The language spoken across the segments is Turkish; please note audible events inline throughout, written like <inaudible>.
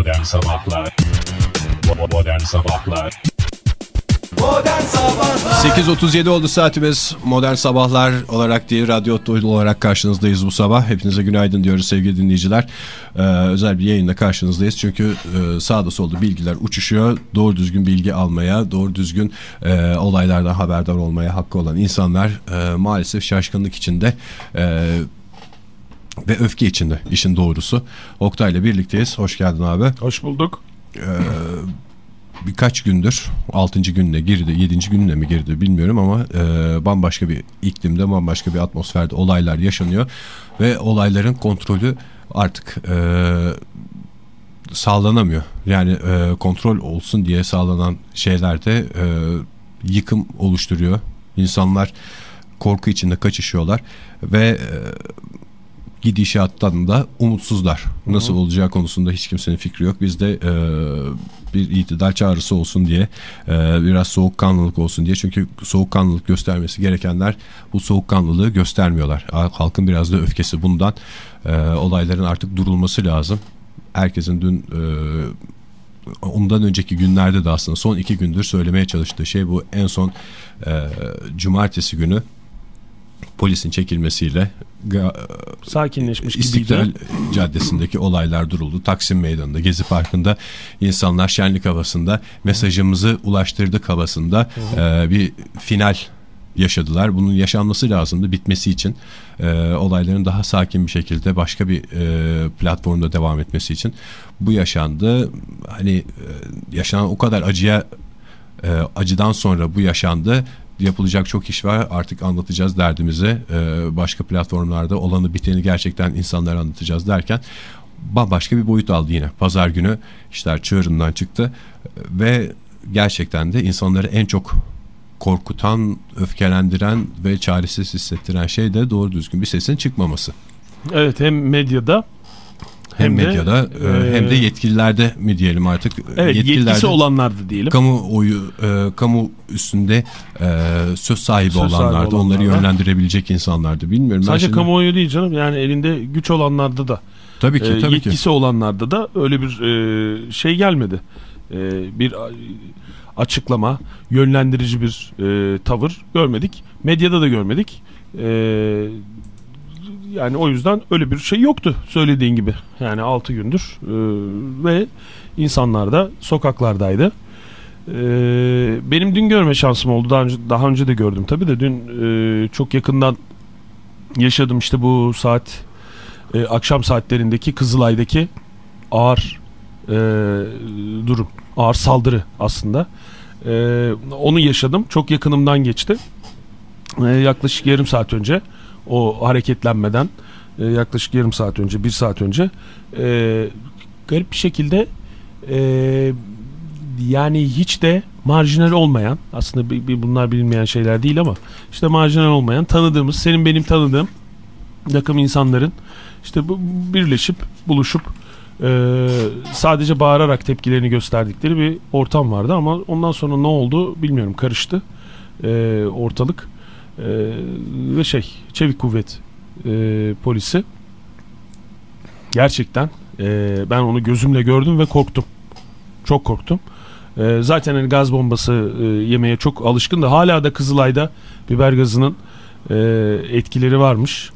Modern Sabahlar Modern Sabahlar 8.37 oldu saatimiz. Modern Sabahlar olarak değil, radyo olarak karşınızdayız bu sabah. Hepinize günaydın diyoruz sevgili dinleyiciler. Ee, özel bir yayında karşınızdayız. Çünkü e, sağda solda bilgiler uçuşuyor. Doğru düzgün bilgi almaya, doğru düzgün e, olaylardan haberdar olmaya hakkı olan insanlar e, maalesef şaşkınlık içinde... E, ve öfke içinde işin doğrusu. Oktay'la birlikteyiz. Hoş geldin abi. Hoş bulduk. Ee, birkaç gündür 6. gününe girdi 7. gününe mi girdi bilmiyorum ama e, bambaşka bir iklimde bambaşka bir atmosferde olaylar yaşanıyor ve olayların kontrolü artık e, sağlanamıyor. Yani e, kontrol olsun diye sağlanan şeylerde e, yıkım oluşturuyor. İnsanlar korku içinde kaçışıyorlar ve e, gidişattan da umutsuzlar. Nasıl Hı -hı. olacağı konusunda hiç kimsenin fikri yok. Biz de e, bir itidal çağrısı olsun diye e, biraz soğukkanlılık olsun diye. Çünkü soğukkanlılık göstermesi gerekenler bu soğukkanlılığı göstermiyorlar. Halkın biraz da öfkesi bundan. E, olayların artık durulması lazım. Herkesin dün... E, ondan önceki günlerde de aslında son iki gündür söylemeye çalıştığı şey bu en son e, cumartesi günü polisin çekilmesiyle sakinleşmiş İstiklal gibiydi. Caddesi'ndeki olaylar duruldu. Taksim Meydanı'nda, Gezi Parkı'nda insanlar şenlik havasında mesajımızı ulaştırdık havasında e, bir final yaşadılar. Bunun yaşanması lazımdı bitmesi için. E, olayların daha sakin bir şekilde başka bir e, platformda devam etmesi için. Bu yaşandı. Hani e, yaşanan o kadar acıya e, acıdan sonra bu yaşandı yapılacak çok iş var. Artık anlatacağız derdimizi. Ee, başka platformlarda olanı biteni gerçekten insanlara anlatacağız derken bambaşka bir boyut aldı yine. Pazar günü işler çığırından çıktı ve gerçekten de insanları en çok korkutan, öfkelendiren ve çaresiz hissettiren şey de doğru düzgün bir sesin çıkmaması. Evet hem medyada hem, hem medyada de, e, hem de yetkililerde mi diyelim artık? Evet yetkisi olanlarda diyelim. Kamu oyu, e, kamu üstünde e, söz sahibi söz olanlarda, sahibi onları yönlendirebilecek insanlardı. Bilmiyorum. Sadece şimdi... kamuoyu değil canım yani elinde güç olanlarda da. Tabii ki. Tabii yetkisi ki. olanlarda da öyle bir e, şey gelmedi. E, bir açıklama, yönlendirici bir e, tavır görmedik. Medyada da görmedik. E, yani o yüzden öyle bir şey yoktu söylediğin gibi. Yani 6 gündür e, ve insanlar da sokaklardaydı. E, benim dün görme şansım oldu. Daha önce, daha önce de gördüm tabii de dün e, çok yakından yaşadım işte bu saat e, akşam saatlerindeki Kızılay'daki ağır e, durum. Ağır saldırı aslında. E, onu yaşadım. Çok yakınımdan geçti. E, yaklaşık yarım saat önce o hareketlenmeden e, yaklaşık yarım saat önce bir saat önce e, garip bir şekilde e, yani hiç de marjinal olmayan aslında bir, bir bunlar bilinmeyen şeyler değil ama işte marjinal olmayan tanıdığımız senin benim tanıdığım takım insanların işte bu birleşip buluşup e, sadece bağırarak tepkilerini gösterdikleri bir ortam vardı ama ondan sonra ne oldu bilmiyorum karıştı e, ortalık ve şey çevik kuvvet e, polisi gerçekten e, ben onu gözümle gördüm ve korktum. Çok korktum. E, zaten hani gaz bombası e, yemeye çok alışkın da hala da Kızılay'da biber gazının e, etkileri varmış.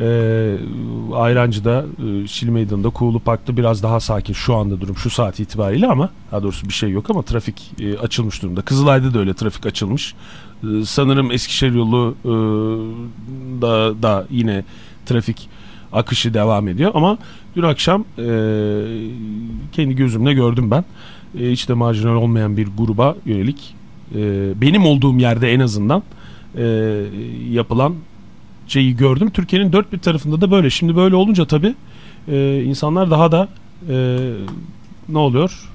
E, Ayrancı'da, e, Şili Meydanı'nda, Kuğulu Park'ta biraz daha sakin şu anda durum şu saat itibariyle ama daha doğrusu bir şey yok ama trafik e, açılmış durumda. Kızılay'da da öyle trafik açılmış. E, sanırım Eskişehir yolu e, da, da yine trafik akışı devam ediyor ama dün akşam e, kendi gözümle gördüm ben. E, hiç de marjinal olmayan bir gruba yönelik e, benim olduğum yerde en azından e, yapılan şeyi gördüm. Türkiye'nin dört bir tarafında da böyle. Şimdi böyle olunca tabii e, insanlar daha da e, ne oluyor?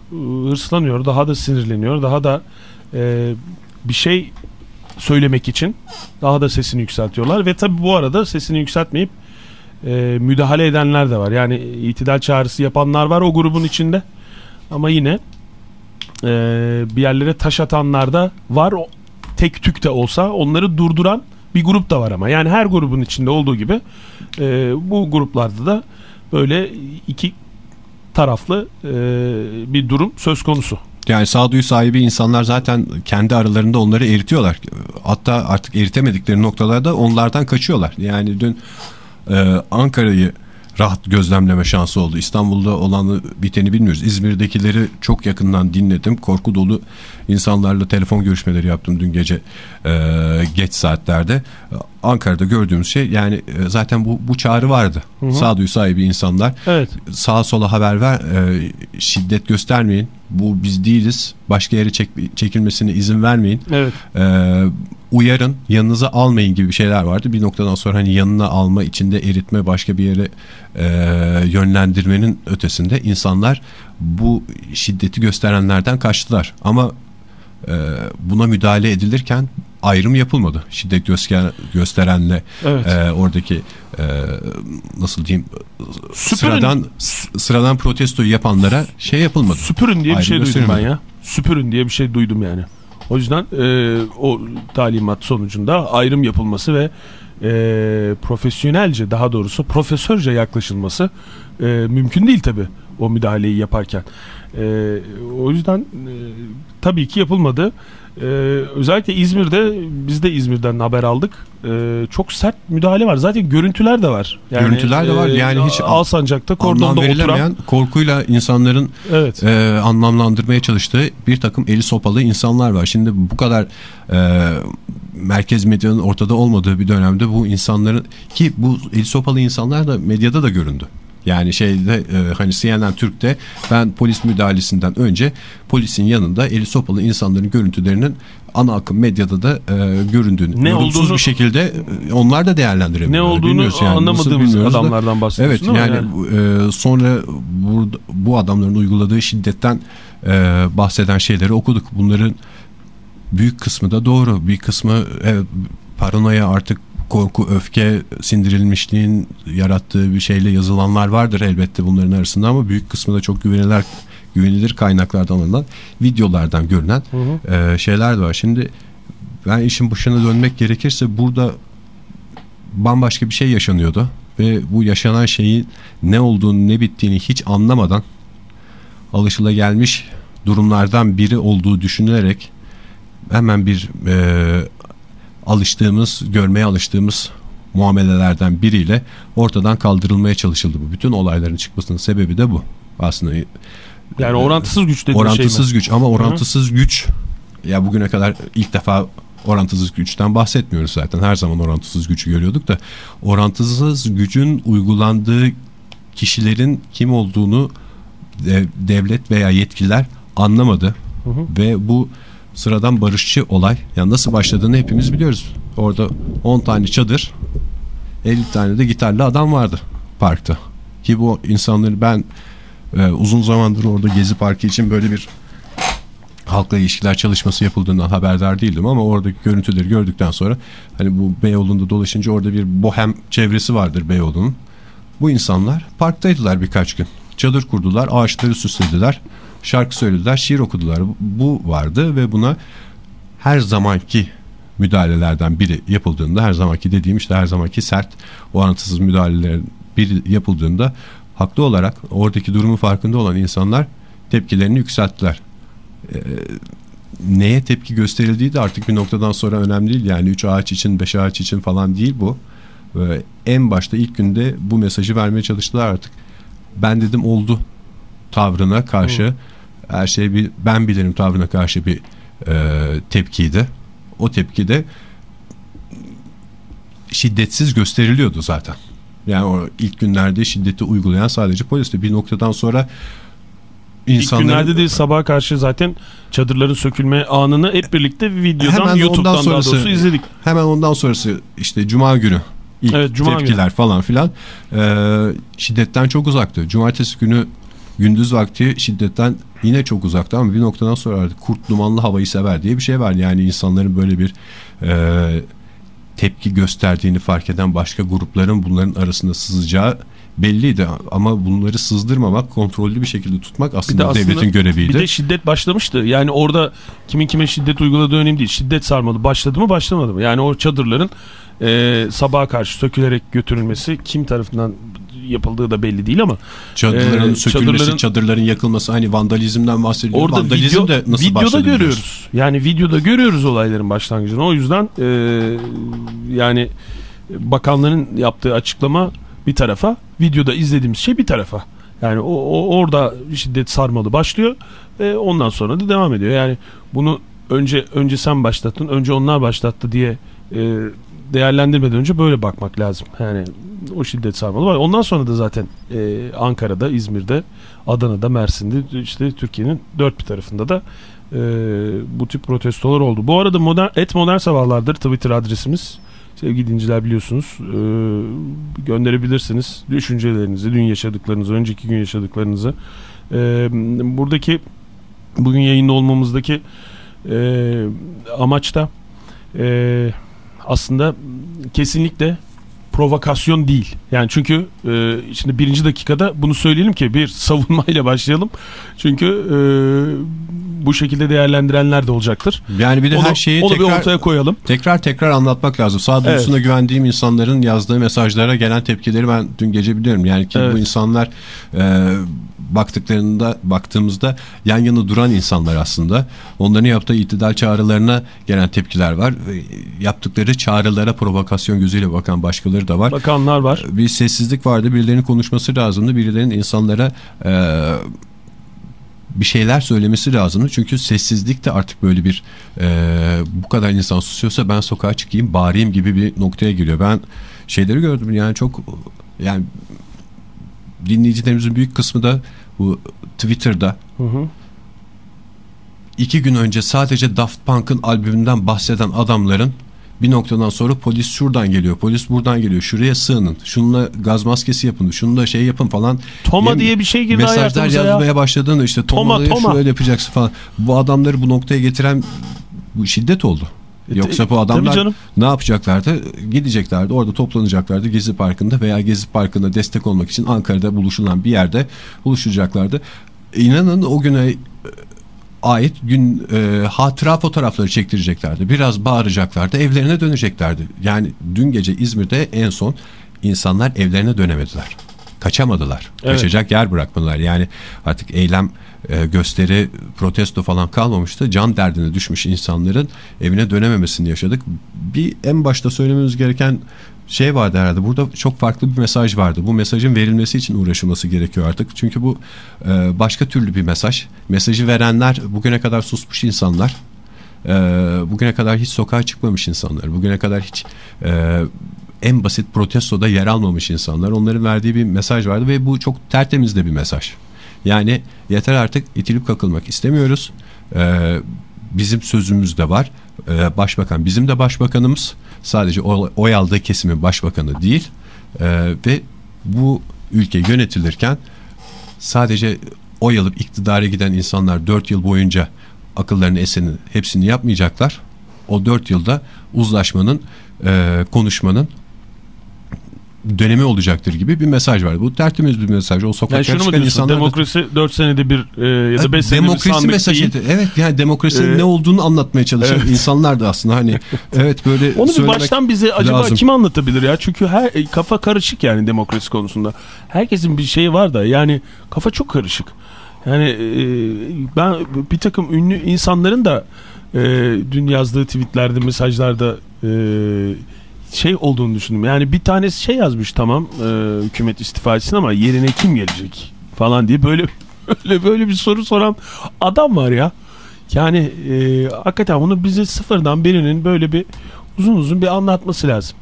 Hırslanıyor, daha da sinirleniyor, daha da e, bir şey söylemek için daha da sesini yükseltiyorlar. Ve tabii bu arada sesini yükseltmeyip e, müdahale edenler de var. Yani itidal çağrısı yapanlar var o grubun içinde. Ama yine e, bir yerlere taş atanlar da var. O, tek tük de olsa onları durduran bir grup da var ama. Yani her grubun içinde olduğu gibi e, bu gruplarda da böyle iki taraflı e, bir durum söz konusu. Yani sağduyu sahibi insanlar zaten kendi aralarında onları eritiyorlar. Hatta artık eritemedikleri noktalarda onlardan kaçıyorlar. Yani dün e, Ankara'yı rahat gözlemleme şansı oldu. İstanbul'da olanı biteni bilmiyoruz. İzmir'dekileri çok yakından dinledim. Korku dolu insanlarla telefon görüşmeleri yaptım dün gece e, geç saatlerde. Ankara'da gördüğümüz şey yani e, zaten bu, bu çağrı vardı. Hı hı. Sağduyu sahibi insanlar. Evet. Sağa sola haber ver, e, şiddet göstermeyin. Bu biz değiliz. Başka yere çek, çekilmesine izin vermeyin. Evet. E, uyarın, yanınıza almayın gibi şeyler vardı. Bir noktadan sonra hani yanına alma, içinde eritme, başka bir yere e, yönlendirmenin ötesinde insanlar bu şiddeti gösterenlerden kaçtılar. Ama e, buna müdahale edilirken ayrım yapılmadı. Şiddet göster gösterenle evet. e, oradaki e, nasıl diyeyim Süpürün. sıradan sıradan protestoyu yapanlara şey yapılmadı. Süpürün diye bir şey duydum ben ya. Süpürün diye bir şey duydum yani. O yüzden e, o talimat sonucunda ayrım yapılması ve e, profesyonelce daha doğrusu profesörce yaklaşılması e, mümkün değil tabi o müdahaleyi yaparken. E, o yüzden e, tabii ki yapılmadı. Ee, özellikle İzmir'de biz de İzmir'den haber aldık. Ee, çok sert müdahale var. Zaten görüntüler de var. Yani, görüntüler de var. E, yani hiç Alsancak'ta kordonda oturan korkuyla insanların evet. e, anlamlandırmaya çalıştığı bir takım eli sopalı insanlar var. Şimdi bu kadar e, merkez medyanın ortada olmadığı bir dönemde bu insanların ki bu eli sopalı insanlar da medyada da göründü. Yani şeyde e, hani CNN Türk'te ben polis müdahalesinden önce polisin yanında eli sopalı insanların görüntülerinin ana akım medyada da e, göründüğünü ne olduğunu, bir şekilde e, onlar da değerlendiremiyorlar. Ne olduğunu yani. anlamadığımız adamlardan bahsediyorsun Evet yani, yani? E, sonra bu, bu adamların uyguladığı şiddetten e, bahseden şeyleri okuduk. Bunların büyük kısmı da doğru. Bir kısmı evet, paranoya artık korku, öfke, sindirilmişliğin yarattığı bir şeyle yazılanlar vardır elbette bunların arasında ama büyük kısmı da çok güvenilir, güvenilir kaynaklardan alınan videolardan görünen hı hı. E, şeyler de var. Şimdi ben işin başına dönmek gerekirse burada bambaşka bir şey yaşanıyordu ve bu yaşanan şeyin ne olduğunu ne bittiğini hiç anlamadan alışılagelmiş durumlardan biri olduğu düşünülerek hemen bir e, alıştığımız, görmeye alıştığımız muamelelerden biriyle ortadan kaldırılmaya çalışıldı bu. Bütün olayların çıkmasının sebebi de bu. Aslında yani orantısız güç dediğin orantısız şey güç ama orantısız Hı -hı. güç ya bugüne kadar ilk defa orantısız güçten bahsetmiyoruz zaten. Her zaman orantısız gücü görüyorduk da orantısız gücün uygulandığı kişilerin kim olduğunu devlet veya yetkililer anlamadı. Hı hı. Ve bu sıradan barışçı olay. Yani nasıl başladığını hepimiz biliyoruz. Orada 10 tane çadır 50 tane de gitarlı adam vardı parkta. Ki bu insanları ben e, uzun zamandır orada Gezi Parkı için böyle bir halkla ilişkiler çalışması yapıldığından haberdar değildim ama oradaki görüntüleri gördükten sonra hani bu Beyoğlu'nda dolaşınca orada bir bohem çevresi vardır Beyoğlu'nun. Bu insanlar parktaydılar birkaç gün. Çadır kurdular, ağaçları süslediler şarkı söylediler, şiir okudular. Bu vardı ve buna her zamanki müdahalelerden biri yapıldığında her zamanki dediğim işte her zamanki sert orantısız müdahalelerin biri yapıldığında haklı olarak oradaki durumun farkında olan insanlar tepkilerini yükselttiler. Ee, neye tepki gösterildiği de artık bir noktadan sonra önemli değil. Yani 3 ağaç için 5 ağaç için falan değil bu. Ee, en başta ilk günde bu mesajı vermeye çalıştılar artık. Ben dedim oldu tavrına karşı Hı. her şey bir ben bilirim tavrına karşı bir e, tepkiydi. O tepki de şiddetsiz gösteriliyordu zaten. Yani o ilk günlerde şiddeti uygulayan sadece poliste bir noktadan sonra insanların... İlk günlerde de sabaha karşı zaten çadırların sökülme anını hep birlikte videodan hemen YouTube'dan sonrası, daha doğrusu izledik. Hemen ondan sonrası işte Cuma günü ilk evet, Cuma tepkiler günü. falan filan e, şiddetten çok uzaktı. Cumartesi günü gündüz vakti şiddetten yine çok uzakta ama bir noktadan sonra artık kurt dumanlı havayı sever diye bir şey var. Yani insanların böyle bir e, tepki gösterdiğini fark eden başka grupların bunların arasında sızacağı belliydi ama bunları sızdırmamak, kontrollü bir şekilde tutmak aslında, aslında devletin göreviydi. Bir de şiddet başlamıştı. Yani orada kimin kime şiddet uyguladığı önemli değil. Şiddet sarmalı. Başladı mı başlamadı mı? Yani o çadırların e, sabaha karşı sökülerek götürülmesi kim tarafından yapıldığı da belli değil ama Çadırların Ee, sökülmesi, çadırların- çadırların yakılması hani vandalizmden bahsediyor. orada Vandalizm video, de nasıl videoda görüyoruz. biliyorsun. Yani videoda görüyoruz olayların başlangıcını. O yüzden e, yani bakanların yaptığı açıklama bir tarafa, videoda izlediğimiz şey bir tarafa. Yani o, o orada şiddet sarmalı başlıyor. E, ondan sonra da devam ediyor. Yani bunu önce önce sen başlattın, önce onlar başlattı diye e, değerlendirmeden önce böyle bakmak lazım. Yani o şiddet sarmalı var. Ondan sonra da zaten e, Ankara'da, İzmir'de, Adana'da, Mersin'de işte Türkiye'nin dört bir tarafında da e, bu tip protestolar oldu. Bu arada modern, et modern sabahlardır Twitter adresimiz. Sevgili dinciler biliyorsunuz e, gönderebilirsiniz düşüncelerinizi, dün yaşadıklarınızı, önceki gün yaşadıklarınızı. E, buradaki bugün yayında olmamızdaki e, amaç da e, aslında kesinlikle provokasyon değil. Yani çünkü e, şimdi birinci dakikada bunu söyleyelim ki bir savunmayla başlayalım. Çünkü e, bu şekilde değerlendirenler de olacaktır. Yani bir de Onu, her şeyi onu bir tekrar, ortaya koyalım. tekrar tekrar anlatmak lazım. Sağ doğrusuna güvendiğim insanların yazdığı mesajlara gelen tepkileri ben dün gece biliyorum. Yani ki Evet. bu insanlar e, baktıklarında baktığımızda yan yana duran insanlar aslında. Onların yaptığı iktidar çağrılarına gelen tepkiler var. Yaptıkları çağrılara provokasyon gözüyle bakan başkaları da var. Bakanlar var. bir sessizlik vardı. Birilerinin konuşması lazımdı. Birilerinin insanlara e, bir şeyler söylemesi lazımdı. Çünkü sessizlik de artık böyle bir e, bu kadar insan susuyorsa ben sokağa çıkayım bağırayım gibi bir noktaya geliyor. Ben şeyleri gördüm yani çok yani dinleyicilerimizin büyük kısmı da bu Twitter'da Hı hı. iki gün önce sadece Daft Punk'ın albümünden bahseden adamların bir noktadan sonra polis şuradan geliyor, polis buradan geliyor, şuraya sığının, şununla gaz maskesi yapın, şununla şey yapın falan. Toma Yem- diye bir şey girdi Mesajlar hayatımıza ya. yazmaya başladığında işte Toma, Toma. şöyle yapacaksın falan. Bu adamları bu noktaya getiren bu şiddet oldu. E, Yoksa bu adamlar ne yapacaklardı? Gideceklerdi orada toplanacaklardı Gezi Parkı'nda veya Gezi Parkı'na destek olmak için Ankara'da buluşulan bir yerde buluşacaklardı. İnanın o güne e, ait gün e, hatıra fotoğrafları çektireceklerdi. Biraz bağıracaklardı. Evlerine döneceklerdi. Yani dün gece İzmir'de en son insanlar evlerine dönemediler. Kaçamadılar. Evet. Kaçacak yer bırakmadılar. Yani artık eylem, e, gösteri, protesto falan kalmamıştı. Can derdine düşmüş insanların evine dönememesini yaşadık. Bir en başta söylememiz gereken şey vardı herhalde. Burada çok farklı bir mesaj vardı. Bu mesajın verilmesi için uğraşılması gerekiyor artık. Çünkü bu e, başka türlü bir mesaj. Mesajı verenler bugüne kadar susmuş insanlar. E, bugüne kadar hiç sokağa çıkmamış insanlar. Bugüne kadar hiç e, en basit protestoda yer almamış insanlar. Onların verdiği bir mesaj vardı ve bu çok tertemiz de bir mesaj. Yani yeter artık itilip kakılmak istemiyoruz. E, bizim sözümüz de var. E, başbakan bizim de başbakanımız. Sadece oy, aldığı kesimin başbakanı değil. E, ve bu ülke yönetilirken sadece oy alıp iktidara giden insanlar 4 yıl boyunca akıllarını eseni hepsini yapmayacaklar. O 4 yılda uzlaşmanın, e, konuşmanın dönemi olacaktır gibi bir mesaj var. Bu tertemiz bir mesaj. O Yani sokaklara şunu mu çıkan insanlar da- Demokrasi 4 senede bir e, ya da 5 senede bir demokrasi sandık mesajı. değil. Evet yani demokrasinin Ee, ne olduğunu anlatmaya çalışan evet. insanlar da aslında hani <laughs> evet böyle Onu bir baştan bize acaba lazım. kim anlatabilir ya? Çünkü her e, kafa karışık yani demokrasi konusunda. Herkesin bir şeyi var da yani kafa çok karışık. Yani e, ben bir takım ünlü insanların da e, dün yazdığı tweetlerde, mesajlarda e, şey olduğunu düşündüm. Yani bir tanesi şey yazmış tamam e, hükümet istifa etsin ama yerine kim gelecek falan diye böyle <laughs> böyle böyle bir soru soran adam var ya. Yani e, hakikaten bunu bize sıfırdan birinin böyle bir uzun uzun bir anlatması lazım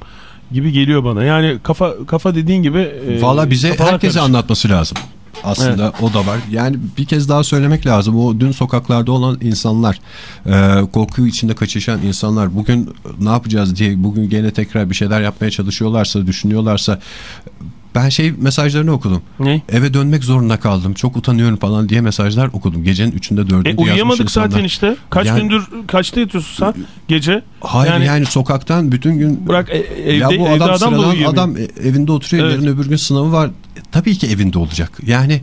gibi geliyor bana. Yani kafa kafa dediğin gibi e, Valla bize herkese karışık. anlatması lazım. Aslında o da var. Yani bir kez daha söylemek lazım. O dün sokaklarda olan insanlar, e, korku içinde kaçışan insanlar bugün ne yapacağız diye bugün gene tekrar bir şeyler yapmaya çalışıyorlarsa, düşünüyorlarsa ben şey mesajlarını okudum. Ne? Eve dönmek zorunda kaldım. Çok utanıyorum falan diye mesajlar okudum. Gecenin üçünde dördünde E, yazmış uyuyamadık zaten işte. Kaç Yani- gündür kaçta yatıyorsun sen gece? Hayır yani, Yani- sokaktan bütün gün Bırak e, evde, ya bu evde adam, adam, da sıradan adam e, evinde oturuyor Evet. yarın öbür gün sınavı var. Tabii ki evinde olacak. Yani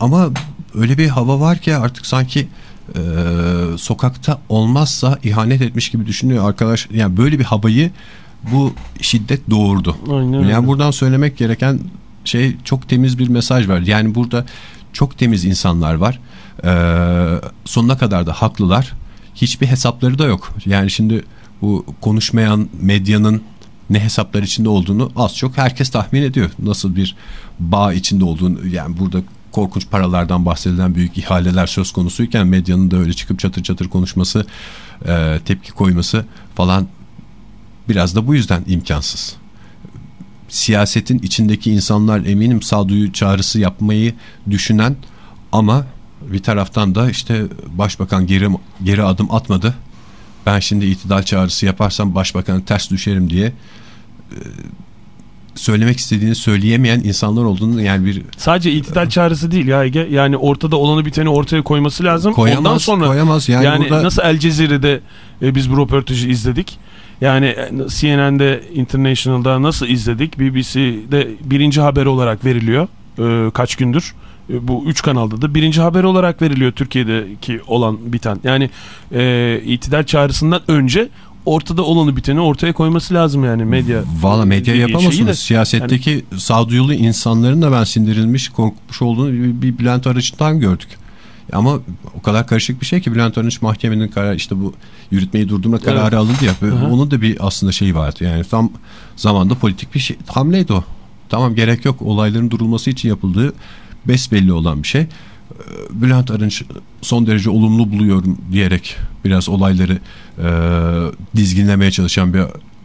ama öyle bir hava var ki artık sanki e, sokakta olmazsa ihanet etmiş gibi düşünüyor arkadaş. Yani böyle bir havayı bu şiddet doğurdu. Aynen öyle. Yani buradan söylemek gereken şey çok temiz bir mesaj var. Yani burada çok temiz insanlar var. Ee, sonuna kadar da haklılar. Hiçbir hesapları da yok. Yani şimdi bu konuşmayan medyanın ne hesaplar içinde olduğunu az çok herkes tahmin ediyor. Nasıl bir bağ içinde olduğunu yani burada korkunç paralardan bahsedilen büyük ihaleler söz konusuyken medyanın da öyle çıkıp çatır çatır konuşması, e, tepki koyması falan biraz da bu yüzden imkansız. Siyasetin içindeki insanlar eminim sağduyu çağrısı yapmayı düşünen ama bir taraftan da işte başbakan geri, geri adım atmadı. Ben şimdi itidal çağrısı yaparsam başbakan ters düşerim diye e, söylemek istediğini söyleyemeyen insanlar olduğunu yani bir Sadece itidal çağrısı değil ya Ege. Yani ortada olanı biteni ortaya koyması lazım. koyamaz, Ondan sonra koyamaz. Yani, yani, burada nasıl El Cezire'de e, biz bu röportajı izledik. Yani e, CNN'de International'da nasıl izledik? BBC'de birinci haber olarak veriliyor. e, kaç gündür. E, bu üç kanalda da birinci haber olarak veriliyor Türkiye'deki olan biten. Yani e, itidal çağrısından önce ortada olanı biteni ortaya koyması lazım yani medya. Valla medya yapamazsınız. de- Siyasetteki sağduyulu insanların da ben sindirilmiş, korkmuş olduğunu bir, bir Bülent Arınç'tan gördük. Ama o kadar karışık bir şey ki Bülent Arınç mahkemenin kararı işte bu yürütmeyi durdurma kararı Evet. alındı ya. Ve Hı hı. Onun da bir aslında şeyi vardı. Yani tam zamanda politik bir şey, hamleydi o. Tamam gerek yok olayların durulması için yapıldığı besbelli olan bir şey. Ee, Bülent Arınç son derece olumlu buluyorum diyerek biraz olayları e, dizginlemeye çalışan bir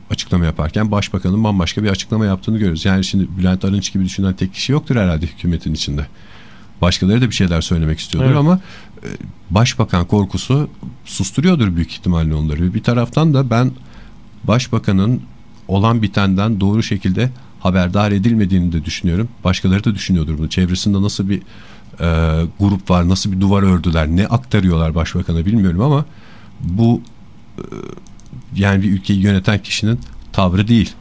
açıklama yaparken başbakanın bambaşka bir açıklama yaptığını görüyoruz. Yani şimdi Bülent Arınç gibi düşünen tek kişi yoktur herhalde hükümetin içinde. Başkaları da bir şeyler söylemek istiyordur Evet. ama e, başbakan korkusu susturuyordur büyük ihtimalle onları. Bir taraftan da ben başbakanın olan bitenden doğru şekilde haberdar edilmediğini de düşünüyorum. Başkaları da düşünüyordur bunu. Çevresinde nasıl bir e, grup var, nasıl bir duvar ördüler, ne aktarıyorlar başbakana bilmiyorum ama bu e, yani bir ülkeyi yöneten kişinin tavrı değil.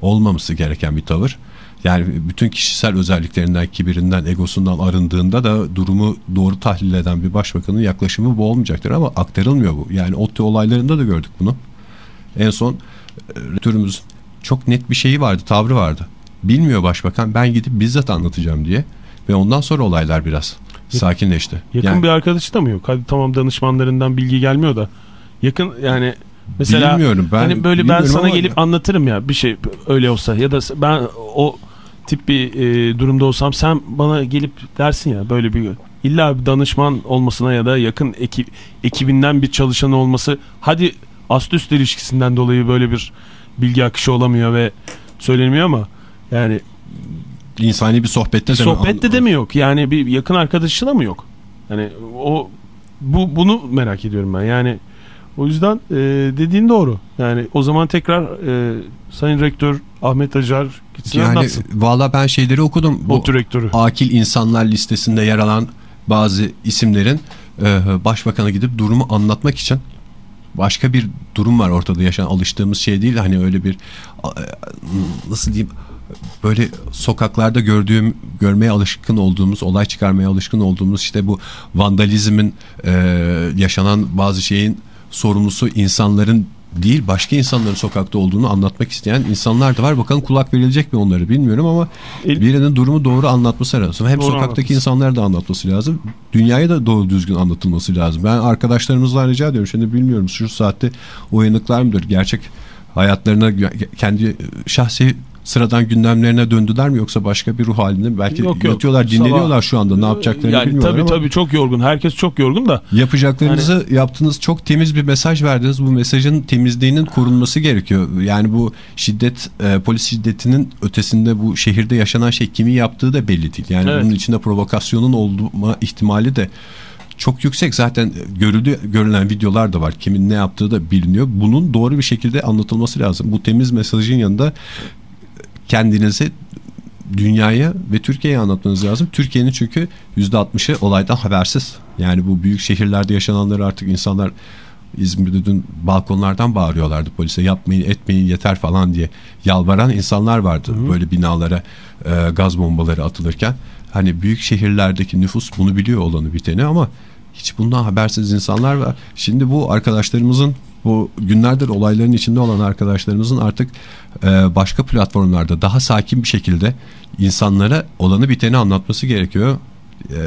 Olmaması gereken bir tavır. Yani bütün kişisel özelliklerinden, kibirinden, egosundan arındığında da durumu doğru tahlil eden bir başbakanın yaklaşımı bu olmayacaktır ama aktarılmıyor bu. Yani ODTÜ olaylarında da gördük bunu. En son e, çok net bir şeyi vardı, tavrı vardı. Bilmiyor başbakan ben gidip bizzat anlatacağım diye ve ondan sonra olaylar biraz sakinleşti. Yakın Yani bir arkadaşı da mı yok? Hadi tamam danışmanlarından bilgi gelmiyor da. Yakın yani mesela bilmiyorum ben hani böyle ben sana gelip anlatırım ya bir şey öyle olsa ya da ben o tip bir e, durumda olsam sen bana gelip dersin ya böyle bir illa bir danışman olmasına ya da yakın ekip ekibinden bir çalışan olması hadi ast üst ilişkisinden dolayı böyle bir bilgi akışı olamıyor ve söylenmiyor ama yani insani bir sohbette de mi? sohbette de mi yok? Yani bir yakın arkadaşı da mı yok? Yani o bu bunu merak ediyorum ben. Yani o yüzden e, dediğin doğru. Yani o zaman tekrar e, Sayın Rektör Ahmet Acar gitsin Yani anlatsın. valla ben şeyleri okudum. Bu direktörü. akil insanlar listesinde yer alan bazı isimlerin e, başbakana gidip durumu anlatmak için başka bir durum var ortada yaşanan alıştığımız şey değil hani öyle bir e, nasıl diyeyim böyle sokaklarda gördüğüm görmeye alışkın olduğumuz olay çıkarmaya alışkın olduğumuz işte bu vandalizmin e, yaşanan bazı şeyin sorumlusu insanların değil başka insanların sokakta olduğunu anlatmak isteyen insanlar da var. Bakalım kulak verilecek mi onları bilmiyorum ama El- birinin durumu doğru anlatması lazım. Hem Doğru sokaktaki anlatması. insanlara da anlatması lazım. Dünyaya da doğru düzgün anlatılması lazım. Ben arkadaşlarımızdan rica ediyorum. Şimdi bilmiyorum şu saatte uyanıklar mıdır? Gerçek hayatlarına kendi şahsi sıradan gündemlerine döndüler mi yoksa başka bir ruh halinde belki Yok, yok. yatıyorlar dinleniyorlar Sabah- şu anda. Ne yapacaklarını yani bilmiyorlar tabii ama tabii çok yorgun. Herkes çok yorgun da. yapacaklarınızı yaptınız. Çok temiz bir mesaj verdiniz. Bu mesajın temizliğinin korunması gerekiyor. Yani bu şiddet e, polis şiddetinin ötesinde bu şehirde yaşanan şey kimin yaptığı da belli değil. Yani Evet. bunun içinde provokasyonun olma ihtimali de çok yüksek. Zaten görüldü görülen videolar da var. Kimin ne yaptığı da biliniyor. Bunun doğru bir şekilde anlatılması lazım. Bu temiz mesajın yanında kendinizi dünyaya ve Türkiye'ye anlatmanız lazım. Türkiye'nin çünkü %60'ı olaydan habersiz. Yani bu büyük şehirlerde yaşananları artık insanlar İzmir'de dün balkonlardan bağırıyorlardı polise yapmayın etmeyin yeter falan diye yalvaran insanlar vardı. Böyle binalara e, gaz bombaları atılırken. Hani büyük şehirlerdeki nüfus bunu biliyor olanı biteni ama hiç bundan habersiz insanlar var. Şimdi bu arkadaşlarımızın bu günlerdir olayların içinde olan arkadaşlarımızın artık e, başka platformlarda daha sakin bir şekilde insanlara olanı biteni anlatması gerekiyor. E,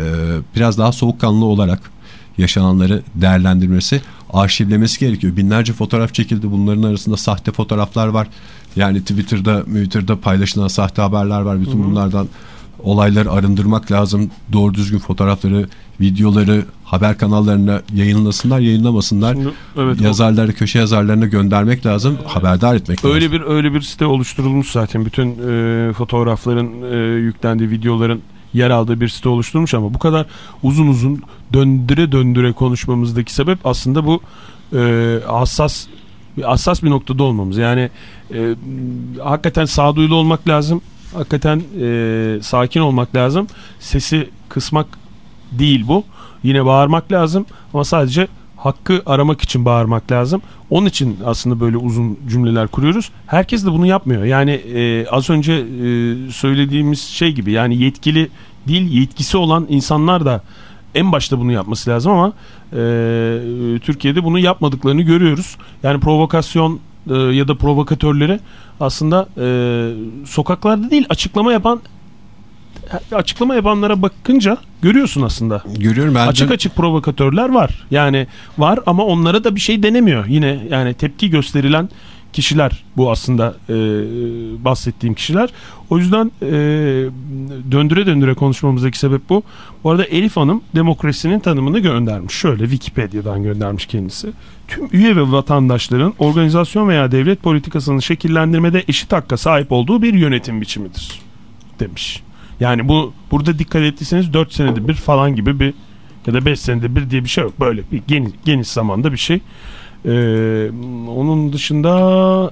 biraz daha soğukkanlı olarak yaşananları değerlendirmesi, arşivlemesi gerekiyor. Binlerce fotoğraf çekildi. Bunların arasında sahte fotoğraflar var. Yani Twitter'da, Twitter'da paylaşılan sahte haberler var. Bütün bunlardan olayları arındırmak lazım. Doğru düzgün fotoğrafları, videoları haber kanallarına yayınlasınlar, yayınlamasınlar. Şimdi, evet, o- Yazarları, köşe yazarlarına göndermek lazım. Haberdar etmek Öyle lazım. bir öyle bir site oluşturulmuş zaten. Bütün e, fotoğrafların e, yüklendiği videoların yer aldığı bir site oluşturmuş ama bu kadar uzun uzun döndüre döndüre konuşmamızdaki sebep aslında bu e, hassas hassas bir noktada olmamız. Yani e, hakikaten sağduyulu olmak lazım. Hakikaten e, sakin olmak lazım. Sesi kısmak değil bu. Yine bağırmak lazım ama sadece hakkı aramak için bağırmak lazım. Onun için aslında böyle uzun cümleler kuruyoruz. Herkes de bunu yapmıyor. Yani e, az önce e, söylediğimiz şey gibi yani yetkili değil yetkisi olan insanlar da en başta bunu yapması lazım ama e, Türkiye'de bunu yapmadıklarını görüyoruz. Yani provokasyon e, ya da provokatörleri aslında e, sokaklarda değil açıklama yapan açıklama yapanlara bakınca görüyorsun aslında. Görüyorum ben. Açık açık provokatörler var. Yani var ama onlara da bir şey denemiyor. Yine yani tepki gösterilen kişiler bu aslında e, bahsettiğim kişiler. O yüzden e, döndüre döndüre konuşmamızdaki sebep bu. Bu arada Elif Hanım demokrasinin tanımını göndermiş. Şöyle Wikipedia'dan göndermiş kendisi. Tüm üye ve vatandaşların organizasyon veya devlet politikasını şekillendirmede eşit hakka sahip olduğu bir yönetim biçimidir demiş. Yani bu burada dikkat ettiyseniz 4 senede bir falan gibi bir ya da 5 senede bir diye bir şey yok. Böyle bir geniş, geniş zamanda bir şey. Ee, onun dışında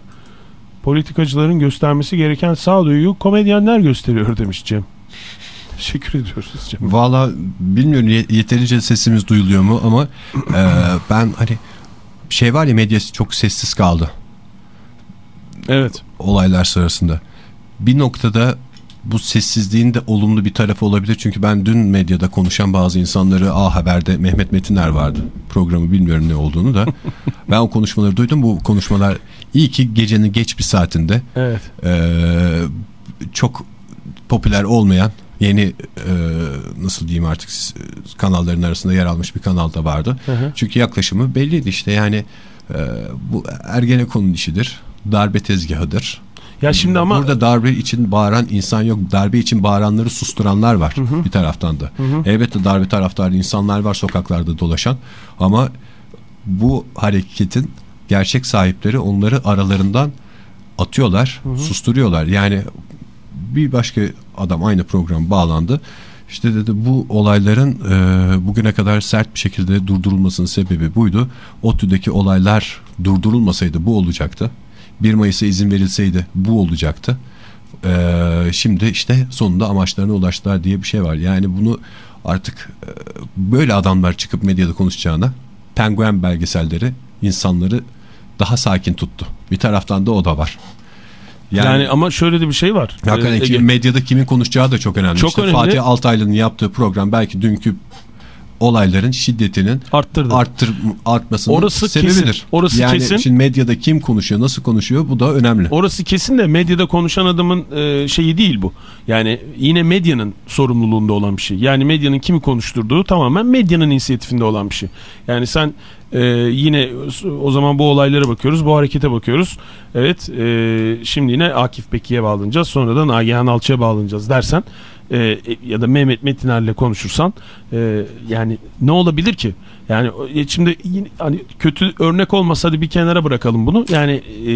politikacıların göstermesi gereken sağduyuyu komedyenler gösteriyor demiş Cem. <laughs> Teşekkür ediyoruz Cem. Valla bilmiyorum ye- yeterince sesimiz duyuluyor mu ama <clears throat> e, ben hani şey var ya medyası çok sessiz kaldı Evet. olaylar sırasında. Bir noktada bu sessizliğin de olumlu bir tarafı olabilir. Çünkü ben dün medyada konuşan bazı insanları A Haber'de Mehmet Metiner vardı. Programı bilmiyorum ne olduğunu da. <laughs> ben o konuşmaları duydum. Bu konuşmalar iyi ki gecenin geç bir saatinde Evet. Ee, çok popüler olmayan yeni e, nasıl diyeyim artık kanalların arasında yer almış bir kanal da vardı. Hı hı. Çünkü yaklaşımı belliydi işte yani e, bu Ergenekon'un işidir. Darbe tezgahıdır. Ya şimdi ama Burada darbe için bağıran insan yok. Darbe için bağıranları susturanlar var bir taraftan da. Elbette darbe taraftarı insanlar var sokaklarda dolaşan ama bu hareketin gerçek sahipleri onları aralarından atıyorlar, susturuyorlar. Yani bir başka adam aynı program bağlandı. İşte dedi bu olayların e, bugüne kadar sert bir şekilde durdurulmasının sebebi buydu. ODTÜ'deki olaylar durdurulmasaydı bu olacaktı. 1 Mayıs'a izin verilseydi bu olacaktı. E, şimdi işte sonunda amaçlarına ulaştılar diye bir şey var. Yani bunu artık e, böyle adamlar çıkıp medyada konuşacağına penguen belgeselleri insanları daha sakin tuttu. Bir taraftan da o da var. yani, ama şöyle de bir şey var. Hakikaten Ee, medyada kimin konuşacağı da çok önemli. Çok İşte önemli. Fatih Altaylı'nın yaptığı program belki dünkü olayların şiddetinin arttırdı. arttır, artmasının Orası sebebidir. kesin, orası yani kesin. şimdi medyada kim konuşuyor, nasıl konuşuyor bu da önemli. Orası kesin de medyada konuşan adamın e, şeyi değil bu. Yani yine medyanın sorumluluğunda olan bir şey. Yani medyanın kimi konuşturduğu tamamen medyanın inisiyatifinde olan bir şey. Yani sen e, yine o zaman bu olaylara bakıyoruz, bu harekete bakıyoruz. Evet, e, şimdi yine Akif Peki'ye bağlanacağız, sonra da Nagihan Alçı'ya bağlanacağız dersen e, ya da Mehmet Metiner'le konuşursan e, yani ne olabilir ki? Yani e, şimdi yine, hani kötü örnek olmasa hadi bir kenara bırakalım bunu. Yani e,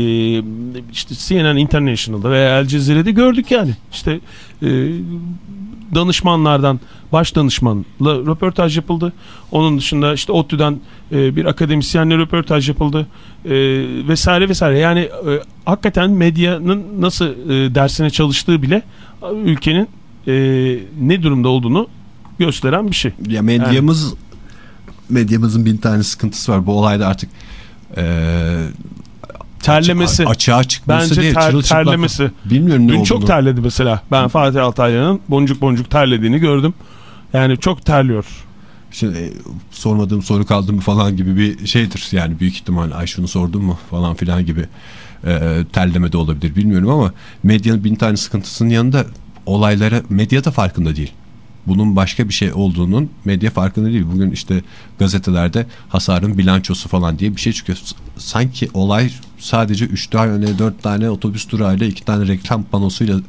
işte CNN International'da veya El Cezire'de gördük yani. İşte e, danışmanlardan baş danışmanla röportaj yapıldı. Onun dışında işte ODTÜ'den e, bir akademisyenle röportaj yapıldı. E, vesaire vesaire. Yani e, hakikaten medyanın nasıl e, dersine çalıştığı bile e, ülkenin e, ne durumda olduğunu gösteren bir şey. Ya medyamız medyamızın bin tane sıkıntısı var. Bu olayda artık eee Terlemesi. açığa çıkması Bence değil, ter- terlemesi. Bilmiyorum ne Dün olduğunu. çok terledi mesela. Ben Fatih Altaylı'nın boncuk boncuk terlediğini gördüm. Yani çok terliyor. Şimdi e, sormadığım soru kaldı mı falan gibi bir şeydir. Yani büyük ihtimal ay şunu sordum mu falan filan gibi e, terleme de olabilir bilmiyorum ama medyanın bin tane sıkıntısının yanında olaylara medya da farkında değil. Bunun başka bir şey olduğunun medya farkında değil. Bugün işte gazetelerde hasarın bilançosu falan diye bir şey çıkıyor. Sanki olay sadece 3 tane 4 tane otobüs durağıyla 2 tane reklam panosuyla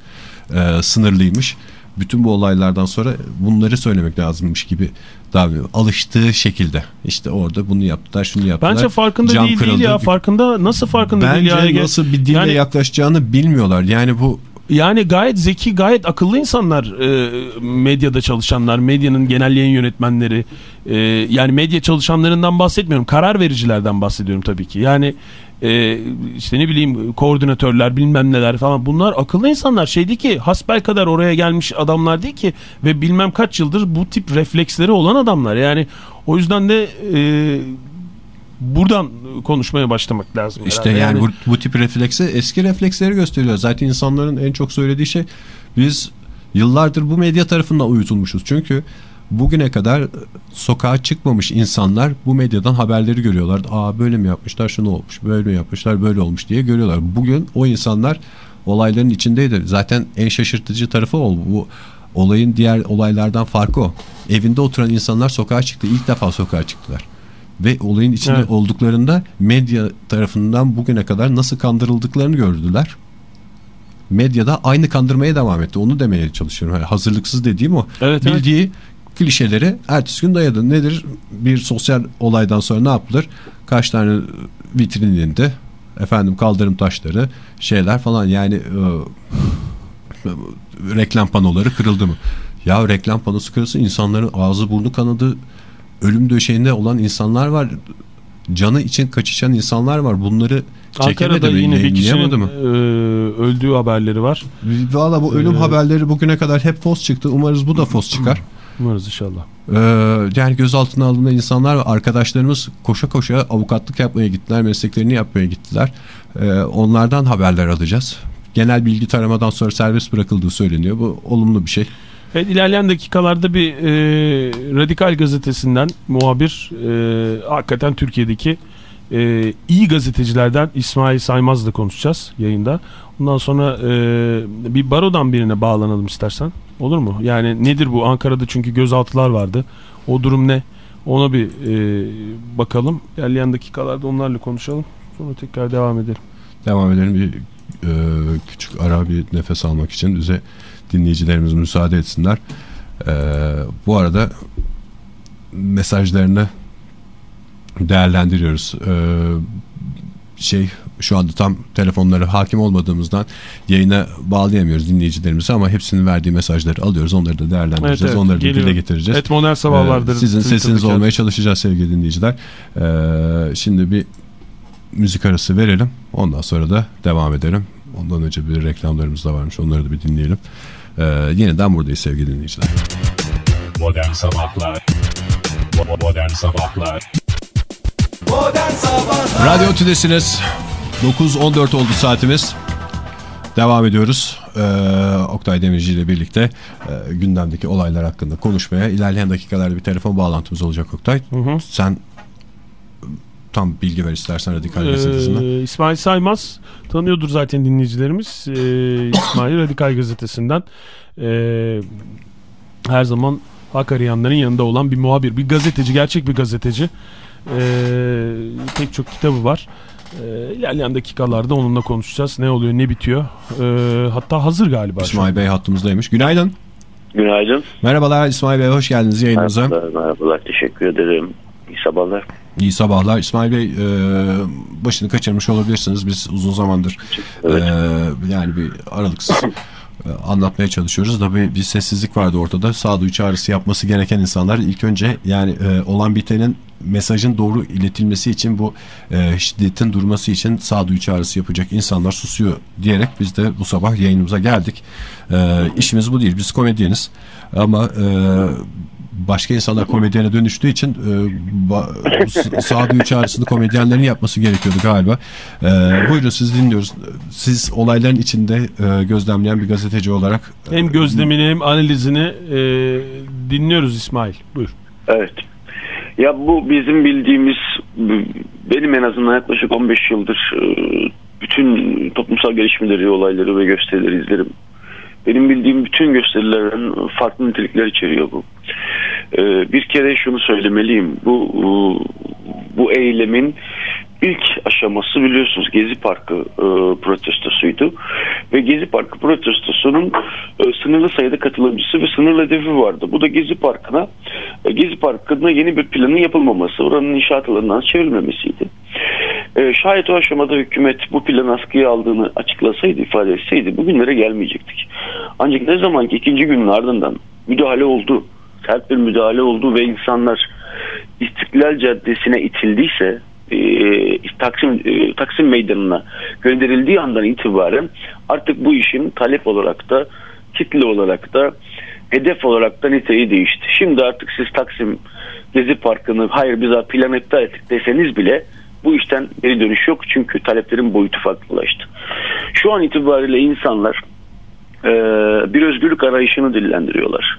e, sınırlıymış. Bütün bu olaylardan sonra bunları söylemek lazımmış gibi davranıyor. Alıştığı şekilde. İşte orada bunu yaptılar, şunu yaptılar. Bence farkında Cam değil, değil ya. Farkında nasıl farkında Bence değil ya? Ege? nasıl bir dille Yani- yaklaşacağını bilmiyorlar. Yani bu Yani gayet zeki, gayet akıllı insanlar e, medyada çalışanlar, medyanın genel yönetmenleri. e, yani medya çalışanlarından bahsetmiyorum, karar vericilerden bahsediyorum tabii ki. Yani e, işte ne bileyim koordinatörler bilmem neler falan bunlar akıllı insanlar. Şey değil ki hasbel kadar oraya gelmiş adamlar değil ki ve bilmem kaç yıldır bu tip refleksleri olan adamlar. Yani o yüzden de e, buradan konuşmaya başlamak lazım. İşte herhalde. yani, bu, bu tip refleksi eski refleksleri gösteriyor. Zaten insanların en çok söylediği şey biz yıllardır bu medya tarafından uyutulmuşuz. Çünkü bugüne kadar sokağa çıkmamış insanlar bu medyadan haberleri görüyorlar. Aa böyle mi yapmışlar şunu olmuş böyle mi yapmışlar böyle olmuş diye görüyorlar. Bugün o insanlar olayların içindeydi. Zaten en şaşırtıcı tarafı o. Bu olayın diğer olaylardan farkı o. Evinde oturan insanlar sokağa çıktı. İlk defa sokağa çıktılar. Ve olayın içinde Evet. olduklarında medya tarafından bugüne kadar nasıl kandırıldıklarını gördüler. Medyada aynı kandırmaya devam etti. Onu demeye çalışıyorum. Yani hazırlıksız dediğim o. Evet, evet. Bildiği klişeleri ertesi gün dayadı. Nedir? Bir sosyal olaydan sonra ne yapılır? Kaç tane vitrininde efendim kaldırım taşları şeyler falan yani e, reklam panoları kırıldı mı? Ya reklam panosu kırılsa insanların ağzı burnu kanadı ölüm döşeğinde olan insanlar var. Canı için kaçışan insanlar var. Bunları Ankara'da mi? yine bir kişinin mı? e, öldüğü haberleri var. Valla bu ölüm Ee, haberleri bugüne kadar hep fos çıktı. Umarız bu da fos çıkar. <clears throat> Umarız inşallah. Ee, yani gözaltına alınan insanlar ve arkadaşlarımız koşa koşa avukatlık yapmaya gittiler, mesleklerini yapmaya gittiler. Ee, onlardan haberler alacağız. Genel bilgi taramadan sonra serbest bırakıldığı söyleniyor. Bu olumlu bir şey. Evet ilerleyen dakikalarda bir e, Radikal gazetesinden muhabir e, hakikaten Türkiye'deki e, iyi gazetecilerden İsmail Saymaz'la konuşacağız yayında. Ondan sonra e, bir barodan birine bağlanalım istersen. Olur mu? Yani nedir bu? Ankara'da çünkü gözaltılar vardı. O durum ne? Ona bir e, bakalım. İlerleyen dakikalarda onlarla konuşalım. Sonra tekrar devam edelim. Devam edelim bir e, küçük ara bir nefes almak için bize dinleyicilerimiz müsaade etsinler. E, bu arada mesajlarını değerlendiriyoruz. E, şey şu anda tam telefonlara hakim olmadığımızdan yayına bağlayamıyoruz dinleyicilerimizi ama hepsinin verdiği mesajları alıyoruz. Onları da değerlendireceğiz. Evet, evet, Onları da dile getireceğiz. Et modern sabahlardır. Ee, sizin sesiniz olmaya çalışacağız sevgili dinleyiciler. Ee, şimdi bir müzik arası verelim. Ondan sonra da devam edelim. Ondan önce bir reklamlarımız da varmış. Onları da bir dinleyelim. Ee, yeniden buradayız sevgili dinleyiciler. Modern Sabahlar Bo- Modern Sabahlar Radyo Tülesi'niz 9.14 oldu saatimiz. Devam ediyoruz. Ee, Oktay Demirci ile birlikte e, gündemdeki olaylar hakkında konuşmaya. İlerleyen dakikalarda bir telefon bağlantımız olacak Oktay. hı. Sen e, tam bilgi ver istersen Radikal Gazetesi'nden. Ee, İsmail Saymaz tanıyordur zaten dinleyicilerimiz. Ee, <coughs> İsmail Radikal Gazetesi'nden ee, her zaman hak arayanların yanında olan bir muhabir, bir gazeteci, gerçek bir gazeteci. Ee, pek çok kitabı var. Ee, ilerleyen dakikalarda onunla konuşacağız. Ne oluyor, ne bitiyor. Ee, hatta hazır galiba. İsmail Bey hattımızdaymış. Günaydın. Günaydın. Merhabalar İsmail Bey hoş geldiniz yayınımıza. Merhabalar, merhabalar. Teşekkür ederim. İyi sabahlar. İyi sabahlar. İsmail Bey e, başını kaçırmış olabilirsiniz. Biz uzun zamandır Evet. e, yani bir aralıksız e, anlatmaya çalışıyoruz. Tabii bir sessizlik vardı ortada. Sağduyu çağrısı yapması gereken insanlar ilk önce yani e, olan bitenin mesajın doğru iletilmesi için bu e, şiddetin durması için sağduyu çağrısı yapacak insanlar susuyor diyerek biz de bu sabah yayınımıza geldik. E, işimiz bu değil. Biz komedyeniz. Ama e, başka insanlar komedyene dönüştüğü için e, <laughs> sağduyu çağrısını komedyenlerin yapması gerekiyordu galiba. E, buyurun siz dinliyoruz. Siz olayların içinde e, gözlemleyen bir gazeteci olarak e, Hem gözlemini hem analizini ee, dinliyoruz İsmail. Buyur. Evet. Ya bu bizim bildiğimiz benim en azından yaklaşık 15 yıldır e, bütün toplumsal gelişmeleri, olayları ve gösterileri izlerim. Benim bildiğim bütün gösterilerin farklı nitelikler içeriyor bu. E, bir kere şunu söylemeliyim. Bu bu eylemin ilk aşaması biliyorsunuz Gezi Parkı e, protestosuydu. Ve Gezi Parkı protestosunun e, sınırlı sayıda katılımcısı ve sınırlı hedefi vardı. Bu da Gezi Parkı'na e, Gezi Parkı'na yeni bir planın yapılmaması, oranın inşaat alanından çevrilmemesiydi. E, şayet o aşamada hükümet bu planı askıya aldığını açıklasaydı, ifade etseydi bugünlere gelmeyecektik. Ancak ne zaman ki ikinci günün ardından müdahale oldu, sert bir müdahale oldu ve insanlar İstiklal Caddesi'ne itildiyse e, Taksim e, Taksim Meydanı'na gönderildiği andan itibaren artık bu işin talep olarak da kitle olarak da hedef olarak da niteliği değişti. Şimdi artık siz Taksim Gezi Parkı'nı hayır biz plan iptal ettik deseniz bile bu işten geri dönüş yok çünkü taleplerin boyutu farklılaştı. Şu an itibariyle insanlar e, bir özgürlük arayışını dillendiriyorlar.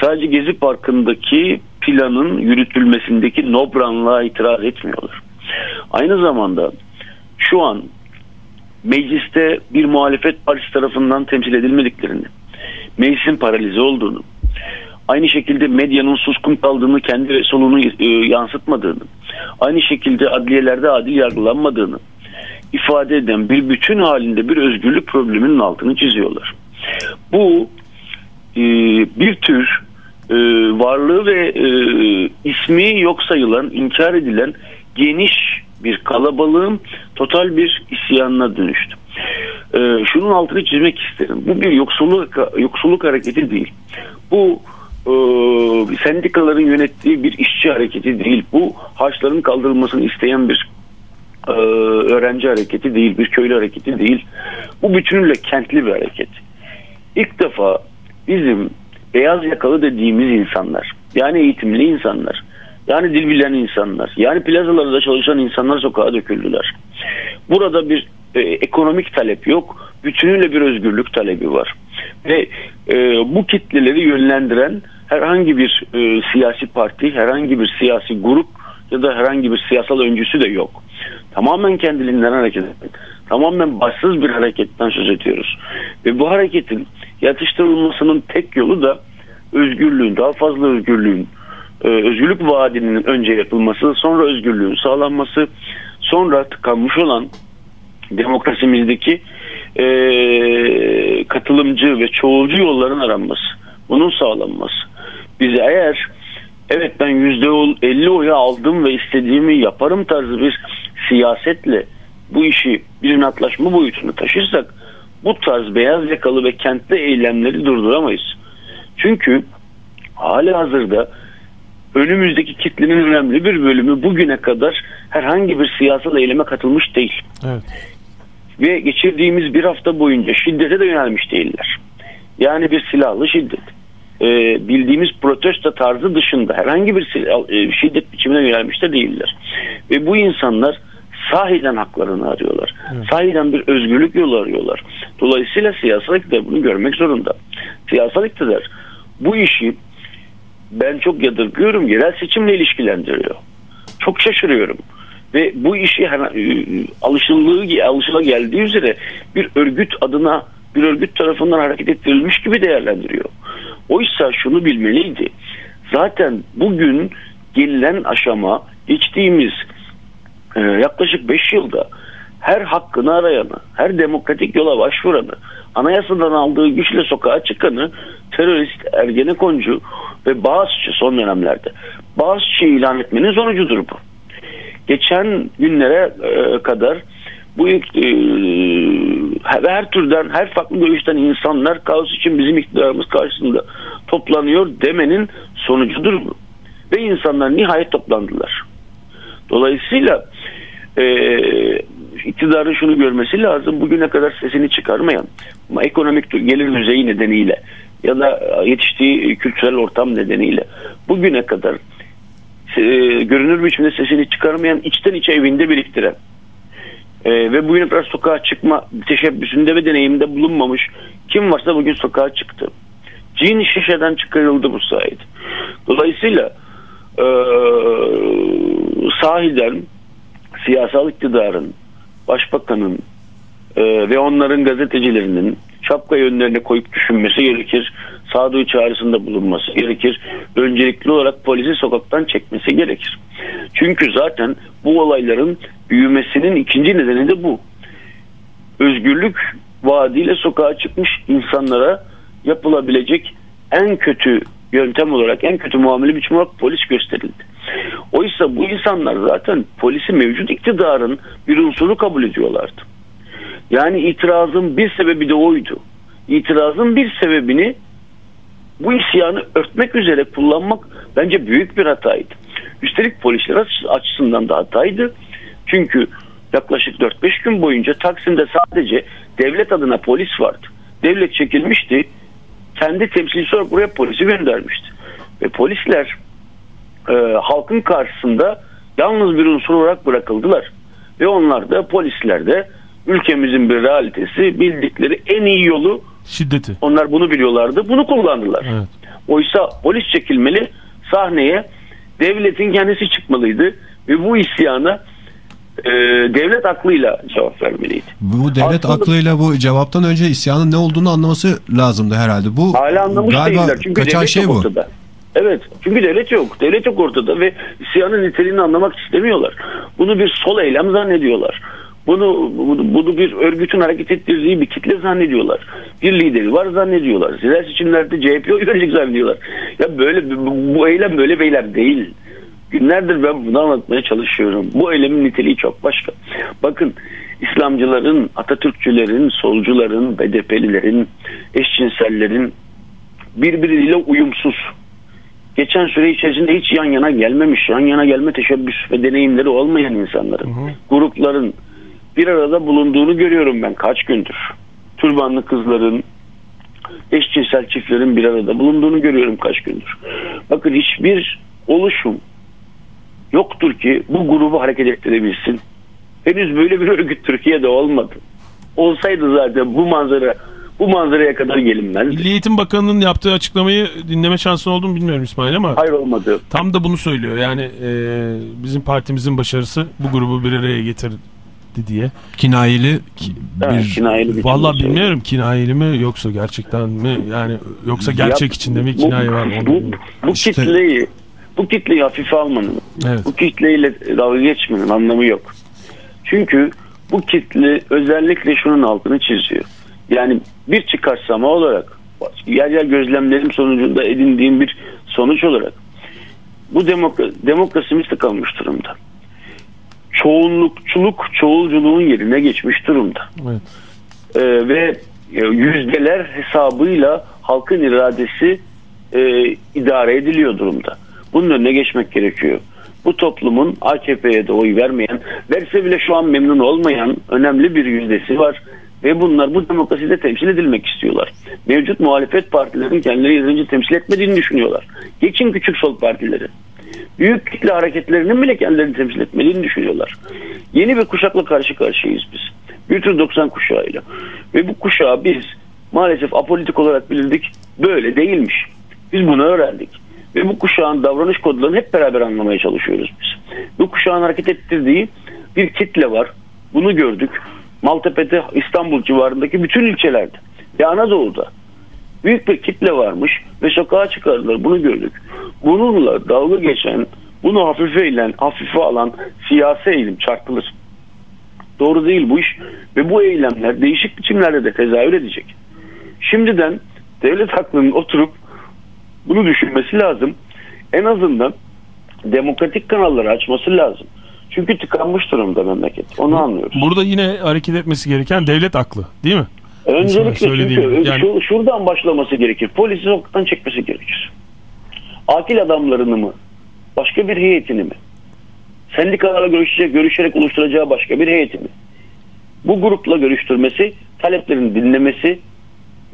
Sadece Gezi Parkı'ndaki planın yürütülmesindeki nobranlığa itiraz etmiyorlar. Aynı zamanda şu an mecliste bir muhalefet partisi tarafından temsil edilmediklerini, meclisin paralize olduğunu, aynı şekilde medyanın suskun kaldığını, kendi resulunu e, yansıtmadığını, aynı şekilde adliyelerde adil yargılanmadığını ifade eden bir bütün halinde bir özgürlük probleminin altını çiziyorlar. Bu e, bir tür e, varlığı ve e, ismi yok sayılan, inkar edilen geniş bir kalabalığın total bir isyanına dönüştü. Ee, şunun altını çizmek isterim. Bu bir yoksulluk, yoksulluk hareketi değil. Bu e, sendikaların yönettiği bir işçi hareketi değil. Bu harçların kaldırılmasını isteyen bir e, öğrenci hareketi değil, bir köylü hareketi değil. Bu bütünüyle kentli bir hareket. İlk defa bizim beyaz yakalı dediğimiz insanlar, yani eğitimli insanlar, yani dil bilen insanlar, yani plazalarda çalışan insanlar sokağa döküldüler. Burada bir e, ekonomik talep yok, bütünüyle bir özgürlük talebi var. Ve e, bu kitleleri yönlendiren herhangi bir e, siyasi parti, herhangi bir siyasi grup ya da herhangi bir siyasal öncüsü de yok. Tamamen kendiliğinden hareket eden, tamamen başsız bir hareketten söz ediyoruz. Ve bu hareketin yatıştırılmasının tek yolu da özgürlüğün, daha fazla özgürlüğün, e, özgürlük vaadinin önce yapılması, sonra özgürlüğün sağlanması, sonra tıkanmış olan demokrasimizdeki e, katılımcı ve çoğulcu yolların aranması, bunun sağlanması. Biz eğer evet ben yüzde elli oyu aldım ve istediğimi yaparım tarzı bir siyasetle bu işi bir inatlaşma boyutuna taşırsak bu tarz beyaz yakalı ve kentli eylemleri durduramayız. Çünkü hali hazırda önümüzdeki kitlenin önemli bir bölümü bugüne kadar herhangi bir siyasal eyleme katılmış değil. Evet. Ve geçirdiğimiz bir hafta boyunca şiddete de yönelmiş değiller. Yani bir silahlı şiddet. Ee, bildiğimiz protesto tarzı dışında herhangi bir silah, e, şiddet biçimine yönelmiş de değiller. Ve bu insanlar sahiden haklarını arıyorlar. Evet. Sahiden bir özgürlük yolu arıyorlar. Dolayısıyla siyasal iktidar bunu görmek zorunda. Siyasal iktidar bu işi ben çok yadırgıyorum. Yerel seçimle ilişkilendiriyor. Çok şaşırıyorum. Ve bu işi e, alışıldığı, alışıla geldiği üzere bir örgüt adına bir örgüt tarafından hareket ettirilmiş gibi değerlendiriyor. Oysa şunu bilmeliydi. Zaten bugün gelinen aşama geçtiğimiz e, yaklaşık 5 yılda her hakkını arayanı, her demokratik yola başvuranı, anayasadan aldığı güçle sokağa çıkanı terörist, ergenekoncu ve Bağızçı son dönemlerde Bağızçı ilan etmenin sonucudur bu. Geçen günlere e, kadar bu e, her türden, her farklı görüşten insanlar kaos için bizim iktidarımız karşısında toplanıyor demenin sonucudur bu. Ve insanlar nihayet toplandılar. Dolayısıyla e, iktidarın şunu görmesi lazım. Bugüne kadar sesini çıkarmayan ama ekonomik gelir düzeyi nedeniyle ya da yetiştiği kültürel ortam nedeniyle bugüne kadar e, görünür biçimde sesini çıkarmayan içten içe evinde biriktiren e, ve bugüne kadar sokağa çıkma teşebbüsünde ve deneyiminde bulunmamış kim varsa bugün sokağa çıktı. Cin şişeden çıkarıldı bu sayede. Dolayısıyla e, sahiden siyasal iktidarın, başbakanın e, ve onların gazetecilerinin şapkayı önlerine koyup düşünmesi gerekir. Sağduyu çağrısında bulunması gerekir. Öncelikli olarak polisi sokaktan çekmesi gerekir. Çünkü zaten bu olayların büyümesinin ikinci nedeni de bu. Özgürlük vaadiyle sokağa çıkmış insanlara yapılabilecek en kötü yöntem olarak, en kötü muamele biçimi olarak polis gösterildi. Oysa bu insanlar zaten polisi mevcut iktidarın bir unsuru kabul ediyorlardı. Yani itirazın bir sebebi de oydu. İtirazın bir sebebini bu isyanı örtmek üzere kullanmak bence büyük bir hataydı. Üstelik polisler açısından da hataydı. Çünkü yaklaşık 4-5 gün boyunca Taksim'de sadece devlet adına polis vardı. Devlet çekilmişti. Kendi temsilcisi olarak buraya polisi göndermişti. Ve polisler e, halkın karşısında yalnız bir unsur olarak bırakıldılar. Ve onlar da polisler de ülkemizin bir realitesi bildikleri en iyi yolu Şiddeti. onlar bunu biliyorlardı. Bunu kullandılar. Evet. Oysa polis çekilmeli sahneye devletin kendisi çıkmalıydı ve bu isyana e, devlet aklıyla cevap vermeliydi. Bu devlet Aslında- aklıyla bu cevaptan önce isyanın ne olduğunu anlaması lazımdı herhalde. Bu Hala anlamış galiba değiller. Çünkü kaçan şey bu. ortada. Evet. Çünkü devlet yok. Devlet yok ortada ve isyanın niteliğini anlamak istemiyorlar. Bunu bir sol eylem zannediyorlar. Bunu, bunu, bunu bir örgütün hareket ettirdiği bir kitle zannediyorlar. Bir lideri var zannediyorlar. Yerel seçimlerde CHP oy verecek zannediyorlar. Ya böyle bu, bu eylem böyle bir eylem değil. Günlerdir ben bunu anlatmaya çalışıyorum. Bu eylemin niteliği çok başka. Bakın İslamcıların, Atatürkçülerin, solcuların, BDP'lilerin, eşcinsellerin birbiriyle uyumsuz. Geçen süre içerisinde hiç yan yana gelmemiş, yan yana gelme teşebbüs ve deneyimleri olmayan insanların, grupların bir arada bulunduğunu görüyorum ben kaç gündür. Türbanlı kızların, eşcinsel çiftlerin bir arada bulunduğunu görüyorum kaç gündür. Bakın hiçbir oluşum yoktur ki bu grubu hareket ettirebilsin. Henüz böyle bir örgüt Türkiye'de olmadı. Olsaydı zaten bu manzara bu manzaraya kadar gelinmezdi. Milli Eğitim Bakanı'nın yaptığı açıklamayı dinleme şansın oldu mu bilmiyorum İsmail ama Hayır olmadı. tam da bunu söylüyor. Yani e, bizim partimizin başarısı bu grubu bir araya getirdi diye. Kinayeli Evet, bir kinayeli bir Vallahi cümle bilmiyorum kinayeli mi yoksa gerçekten mi yani yoksa gerçek Ya, içinde mi kinaye var mı? Bu, bu İşte- kitleyi bu kitleyi hafife almanın, Evet. bu kitleyle dalga geçmenin anlamı yok. Çünkü bu kitle özellikle şunun altını çiziyor. Yani bir çıkarsama olarak yer yer gözlemlerim sonucunda edindiğim bir sonuç olarak bu demokra demokrasimiz tıkanmış durumda. Çoğunlukçuluk çoğulculuğun yerine geçmiş durumda. Evet. Ee, ve e, yüzdeler hesabıyla halkın iradesi e, idare ediliyor durumda. Bunun önüne geçmek gerekiyor. Bu toplumun AKP'ye de oy vermeyen, verse bile şu an memnun olmayan önemli bir yüzdesi var. Ve bunlar bu demokraside temsil edilmek istiyorlar. Mevcut muhalefet partilerinin kendileri yeterince temsil etmediğini düşünüyorlar. Geçin küçük sol partileri. Büyük kitle hareketlerinin bile kendilerini temsil etmediğini düşünüyorlar. Yeni bir kuşakla karşı karşıyayız biz. Bir tür 90 kuşağıyla. Ve bu kuşağı biz maalesef apolitik olarak bilirdik. Böyle değilmiş. Biz bunu öğrendik. Ve bu kuşağın davranış kodlarını hep beraber anlamaya çalışıyoruz biz. Bu kuşağın hareket ettirdiği bir kitle var. Bunu gördük. Maltepe'de İstanbul civarındaki bütün ilçelerde ve Anadolu'da büyük bir kitle varmış ve sokağa çıkardılar. Bunu gördük. Bununla dalga geçen, bunu hafife eğilen, hafife alan siyasi eğilim çarpılır. Doğru değil bu iş ve bu eylemler değişik biçimlerde de tezahür edecek. Şimdiden devlet aklının oturup bunu düşünmesi lazım. En azından demokratik kanalları açması lazım. Çünkü tıkanmış durumda memleket. Onu anlıyoruz. Burada yine hareket etmesi gereken devlet aklı değil mi? Öncelikle çünkü. Yani- şu- şuradan başlaması gerekir. Polisi sokaktan çekmesi gerekir. Akil adamlarını mı? Başka bir heyetini mi? Sendikalarla görüşecek, görüşerek oluşturacağı başka bir heyeti mi? Bu grupla görüştürmesi, taleplerini dinlemesi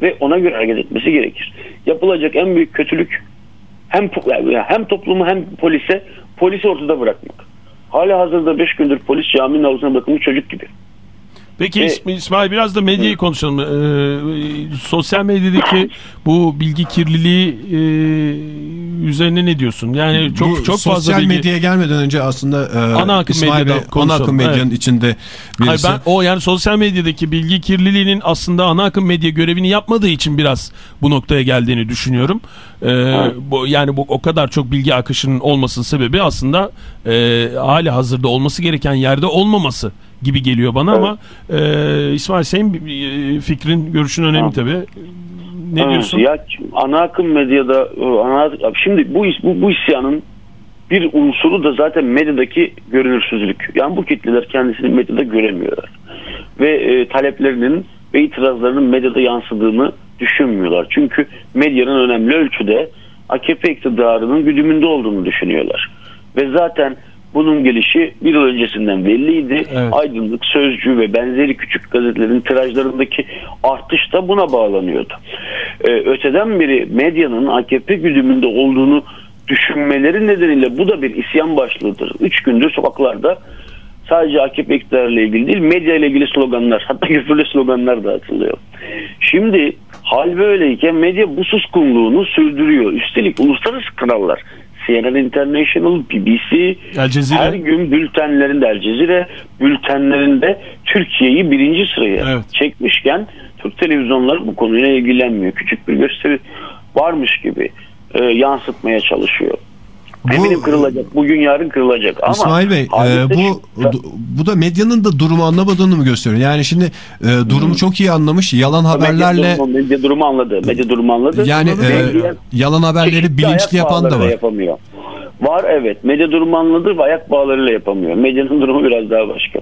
ve ona göre hareket etmesi gerekir. Yapılacak en büyük kötülük hem hem toplumu hem polise polisi ortada bırakmak. Hala hazırda 5 gündür polis caminin havuzuna bırakılmış çocuk gibi. Peki İsm- İsmail biraz da medyayı konuşalım. Ee, sosyal medyadaki bu bilgi kirliliği e, üzerine ne diyorsun? Yani çok Bu çok fazla sosyal bilgi. medyaya gelmeden önce aslında e, Ana akım İsmail Bey, ana akım medyanın Evet. içinde Hayır birisi. ben o yani sosyal medyadaki bilgi kirliliğinin aslında ana akım medya görevini yapmadığı için biraz bu noktaya geldiğini düşünüyorum. Ee, bu yani bu o kadar çok bilgi akışının olmasının sebebi aslında e, hali hazırda olması gereken yerde olmaması gibi geliyor bana ama e, İsmail senin e, fikrin, görüşün önemli tabii. Ne Evet, diyorsun? Ya ana akım medyada e, ana şimdi bu bu, bu isyanın bir unsuru da zaten medyadaki görünürsüzlük. Yani bu kitleler kendisini medyada göremiyorlar. Ve e, taleplerinin ve itirazlarının medyada yansıdığını düşünmüyorlar. Çünkü medyanın önemli ölçüde AKP iktidarının güdümünde olduğunu düşünüyorlar. Ve zaten bunun gelişi bir yıl öncesinden belliydi. Evet. Aydınlık, Sözcü ve benzeri küçük gazetelerin tirajlarındaki artış da buna bağlanıyordu. Ee, öteden beri medyanın AKP güdümünde olduğunu düşünmeleri nedeniyle bu da bir isyan başlığıdır. Üç gündür sokaklarda sadece AKP iktidarıyla ilgili değil medya ile ilgili sloganlar hatta küfürlü sloganlar da atılıyor. Şimdi hal böyleyken medya bu suskunluğunu sürdürüyor. Üstelik uluslararası kanallar CNN International, BBC El Cezire. her gün bültenlerinde El Cezire bültenlerinde Türkiye'yi birinci sıraya Evet. çekmişken Türk televizyonları bu konuyla ilgilenmiyor. Küçük bir gösteri varmış gibi e, yansıtmaya çalışıyor. Bu- Eminim kırılacak. Bugün yarın kırılacak. Ama İsmail Bey e, bu bu da medyanın da durumu anlamadığını mı gösteriyor? Yani şimdi e, durumu çok iyi anlamış yalan haberlerle medya durumu, medya durumu anladı. Medya durumu anladı. yani e, Medya yalan haberleri bilinçli yapan da var. Yapamıyor. Var evet. Medya durumu anladı ve ayak bağlarıyla yapamıyor. Medyanın <laughs> durumu biraz daha başka.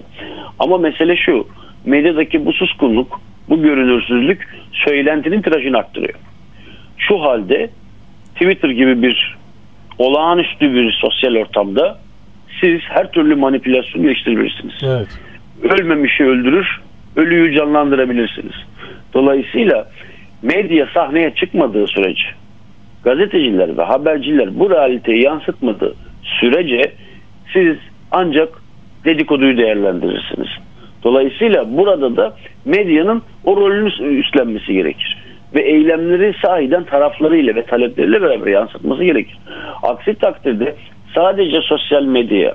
Ama mesele şu. Medyadaki bu suskunluk, bu görünürsüzlük söylentinin tirajını arttırıyor. Şu halde Twitter gibi bir olağanüstü bir sosyal ortamda siz her türlü manipülasyon geliştirebilirsiniz Evet. ölmemişi öldürür, ölüyü canlandırabilirsiniz. Dolayısıyla medya sahneye çıkmadığı sürece, gazeteciler ve haberciler bu realiteyi yansıtmadığı sürece siz ancak dedikoduyu değerlendirirsiniz. Dolayısıyla burada da medyanın o rolünü üstlenmesi gerekir. Ve eylemleri sahiden taraflarıyla ve talepleriyle beraber yansıtması gerekir. Aksi takdirde sadece sosyal medyaya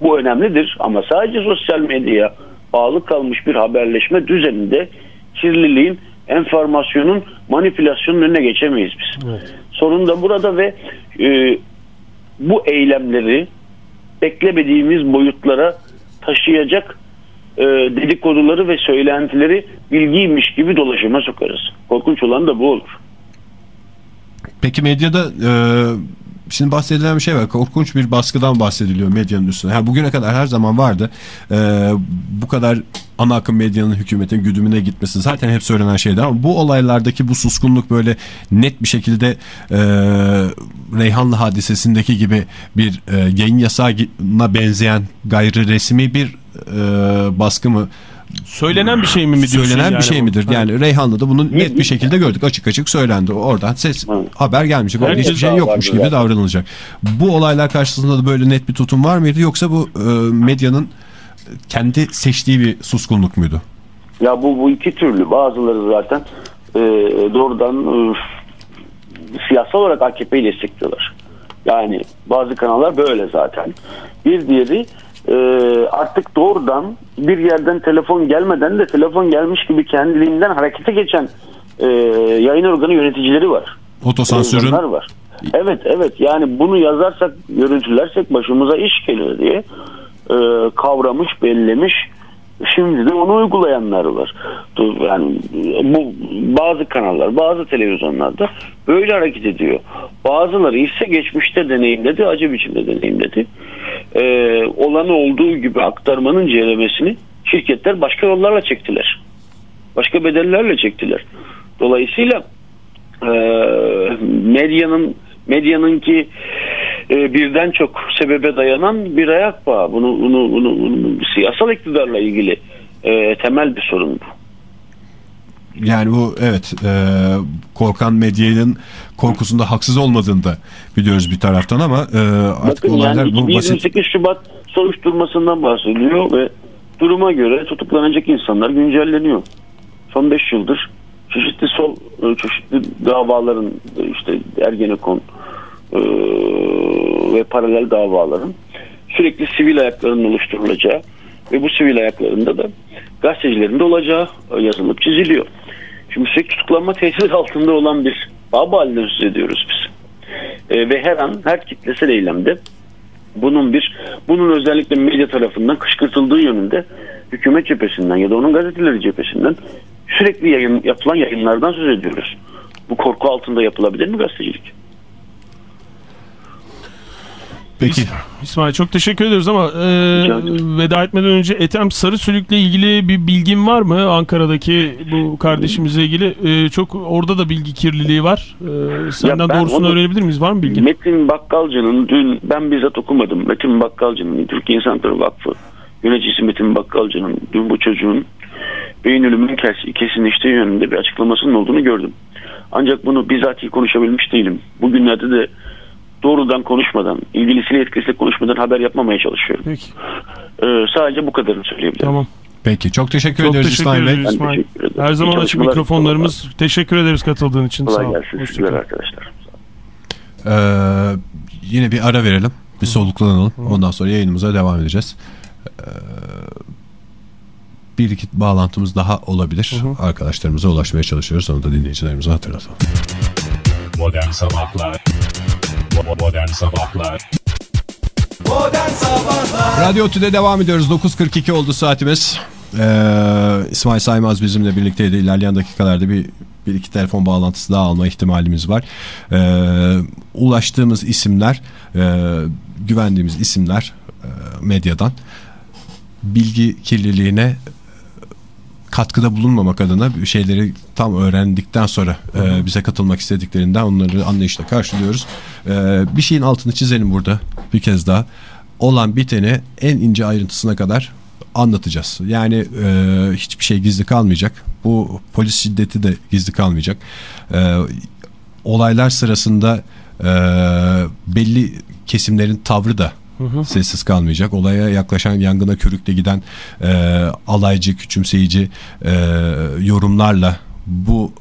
bu önemlidir ama sadece sosyal medyaya bağlı kalmış bir haberleşme düzeninde kirliliğin, enformasyonun, manipülasyonun önüne geçemeyiz biz. Evet. Sorun da burada ve e, bu eylemleri beklemediğimiz boyutlara taşıyacak e, dedikoduları ve söylentileri bilgiymiş gibi dolaşıma sokarız. Korkunç olan da bu olur. Peki medyada e, şimdi bahsedilen bir şey var. Korkunç bir baskıdan bahsediliyor medyanın üstüne. Yani bugüne kadar her zaman vardı. E, bu kadar ana akım medyanın hükümetin güdümüne gitmesi zaten hep söylenen şeydi ama bu olaylardaki bu suskunluk böyle net bir şekilde e, Reyhanlı hadisesindeki gibi bir e, yayın yasağına benzeyen gayri resmi bir e, baskı mı Söylenen bir şey mi mi diyorsun? söylenen yani bir şey bu? midir? Ha. Yani Reyhanlı'da bunu net bir şekilde gördük. Açık açık söylendi. Oradan ses Evet. haber gelmeyecek. Orada hiçbir şey yokmuş gibi zaten. davranılacak. Bu olaylar karşısında da böyle net bir tutum var mıydı? Yoksa bu e, medyanın kendi seçtiği bir suskunluk muydu? Ya bu, bu iki türlü. Bazıları zaten e, doğrudan e, siyasal olarak AKP'yi destekliyorlar. Yani bazı kanallar böyle zaten. Bir diğeri e, artık doğrudan bir yerden telefon gelmeden de telefon gelmiş gibi kendiliğinden harekete geçen e, yayın organı yöneticileri var. Otosansürün var. Evet evet yani bunu yazarsak görüntülersek başımıza iş gelir diye e, kavramış bellemiş şimdi de onu uygulayanlar var. Yani bu bazı kanallar bazı televizyonlarda böyle hareket ediyor. Bazıları ise geçmişte deneyimledi acı biçimde deneyimledi. E, olanı olduğu gibi aktarmanın ceremesini şirketler başka yollarla çektiler. Başka bedellerle çektiler. Dolayısıyla e, medyanın medyanın ki e, birden çok sebebe dayanan bir ayak bağı. Bunu, bunu, bunu, bunu siyasal iktidarla ilgili e, temel bir sorun bu. Yani bu evet e, korkan medyanın korkusunda haksız olmadığını da biliyoruz bir taraftan ama e, artık Bakın olaylar yani bu basit 28 Şubat soruşturmasından bahsediyor ve duruma göre tutuklanacak insanlar güncelleniyor. Son 5 yıldır çeşitli sol e, çeşitli davaların e, işte Ergenekon e, ve paralel davaların sürekli sivil ayaklarının oluşturulacağı ve bu sivil ayaklarında da gazetecilerin de olacağı yazılıp çiziliyor. Şimdi sürekli tutuklanma tehdit altında olan bir baba haline söz biz. E, ve her an her kitlesel eylemde bunun bir bunun özellikle medya tarafından kışkırtıldığı yönünde hükümet cephesinden ya da onun gazeteleri cephesinden sürekli yayın, yapılan yayınlardan söz ediyoruz. Bu korku altında yapılabilir mi gazetecilik? Peki. İsmail çok teşekkür ederiz ama e, veda etmeden önce Ethem Sarısülük'le ilgili bir bilgin var mı? Ankara'daki bu kardeşimizle ilgili e, çok orada da bilgi kirliliği var. E, senden doğrusunu onu, öğrenebilir miyiz? Var mı bilgin? Metin Bakkalcı'nın dün ben bizzat okumadım. Metin Bakkalcı'nın Türkiye İnsan Hakları Vakfı yöneticisi Metin Bakkalcı'nın dün bu çocuğun beyin ölümünün kesinleştiği yönünde bir açıklamasının olduğunu gördüm. Ancak bunu bizzat konuşabilmiş değilim. Bugünlerde de doğrudan konuşmadan, ilgilisiyle yetkilisiyle konuşmadan haber yapmamaya çalışıyorum. Peki. Ee, sadece bu kadarını söyleyebilirim. Tamam. Peki çok teşekkür çok ederiz teşekkür İsmail Bey. İsmail. Her zaman açık mikrofonlarımız. Kolay. Teşekkür ederiz katıldığın için. Kolay Sağ gelsin. Teşekkürler arkadaşlar. Ee, yine bir ara verelim. Bir soluklanalım. Ondan sonra yayınımıza devam edeceğiz. Ee, bir iki bağlantımız daha olabilir. Hı hı. Arkadaşlarımıza ulaşmaya çalışıyoruz. Onu da dinleyicilerimize hatırlatalım. Modern Sabahlar Modern Sabahlar Modern Sabahlar Radyo Tüde devam ediyoruz. 9.42 oldu saatimiz. Ee, İsmail Saymaz bizimle birlikteydi. İlerleyen dakikalarda bir bir iki telefon bağlantısı daha alma ihtimalimiz var. Ee, ulaştığımız isimler, e, güvendiğimiz isimler e, medyadan bilgi kirliliğine katkıda bulunmamak adına şeyleri tam öğrendikten sonra e, bize katılmak istediklerinden onları anlayışla karşılıyoruz. E, bir şeyin altını çizelim burada bir kez daha. Olan biteni en ince ayrıntısına kadar anlatacağız. Yani e, hiçbir şey gizli kalmayacak. Bu polis şiddeti de gizli kalmayacak. E, olaylar sırasında e, belli kesimlerin tavrı da Hı hı. Sessiz kalmayacak. Olaya yaklaşan yangına körükle giden e, alaycı, küçümseyici e, yorumlarla bu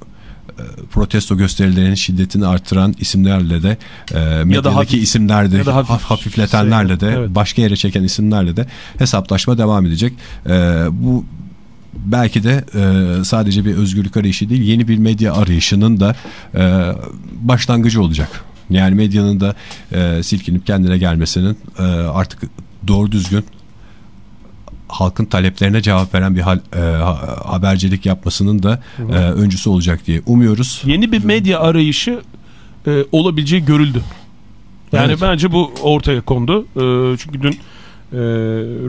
e, protesto gösterilerinin şiddetini artıran isimlerle de e, medyadaki hafif, isimlerde hafif, hafifletenlerle de evet. başka yere çeken isimlerle de hesaplaşma devam edecek. E, bu belki de e, sadece bir özgürlük arayışı değil yeni bir medya arayışının da e, başlangıcı olacak. Yani medyanın da e, silkinip kendine gelmesinin e, artık doğru düzgün halkın taleplerine cevap veren bir hal, e, habercilik yapmasının da e, öncüsü olacak diye umuyoruz. Yeni bir medya arayışı e, olabileceği görüldü. Yani evet. bence bu ortaya kondu. E, çünkü dün e,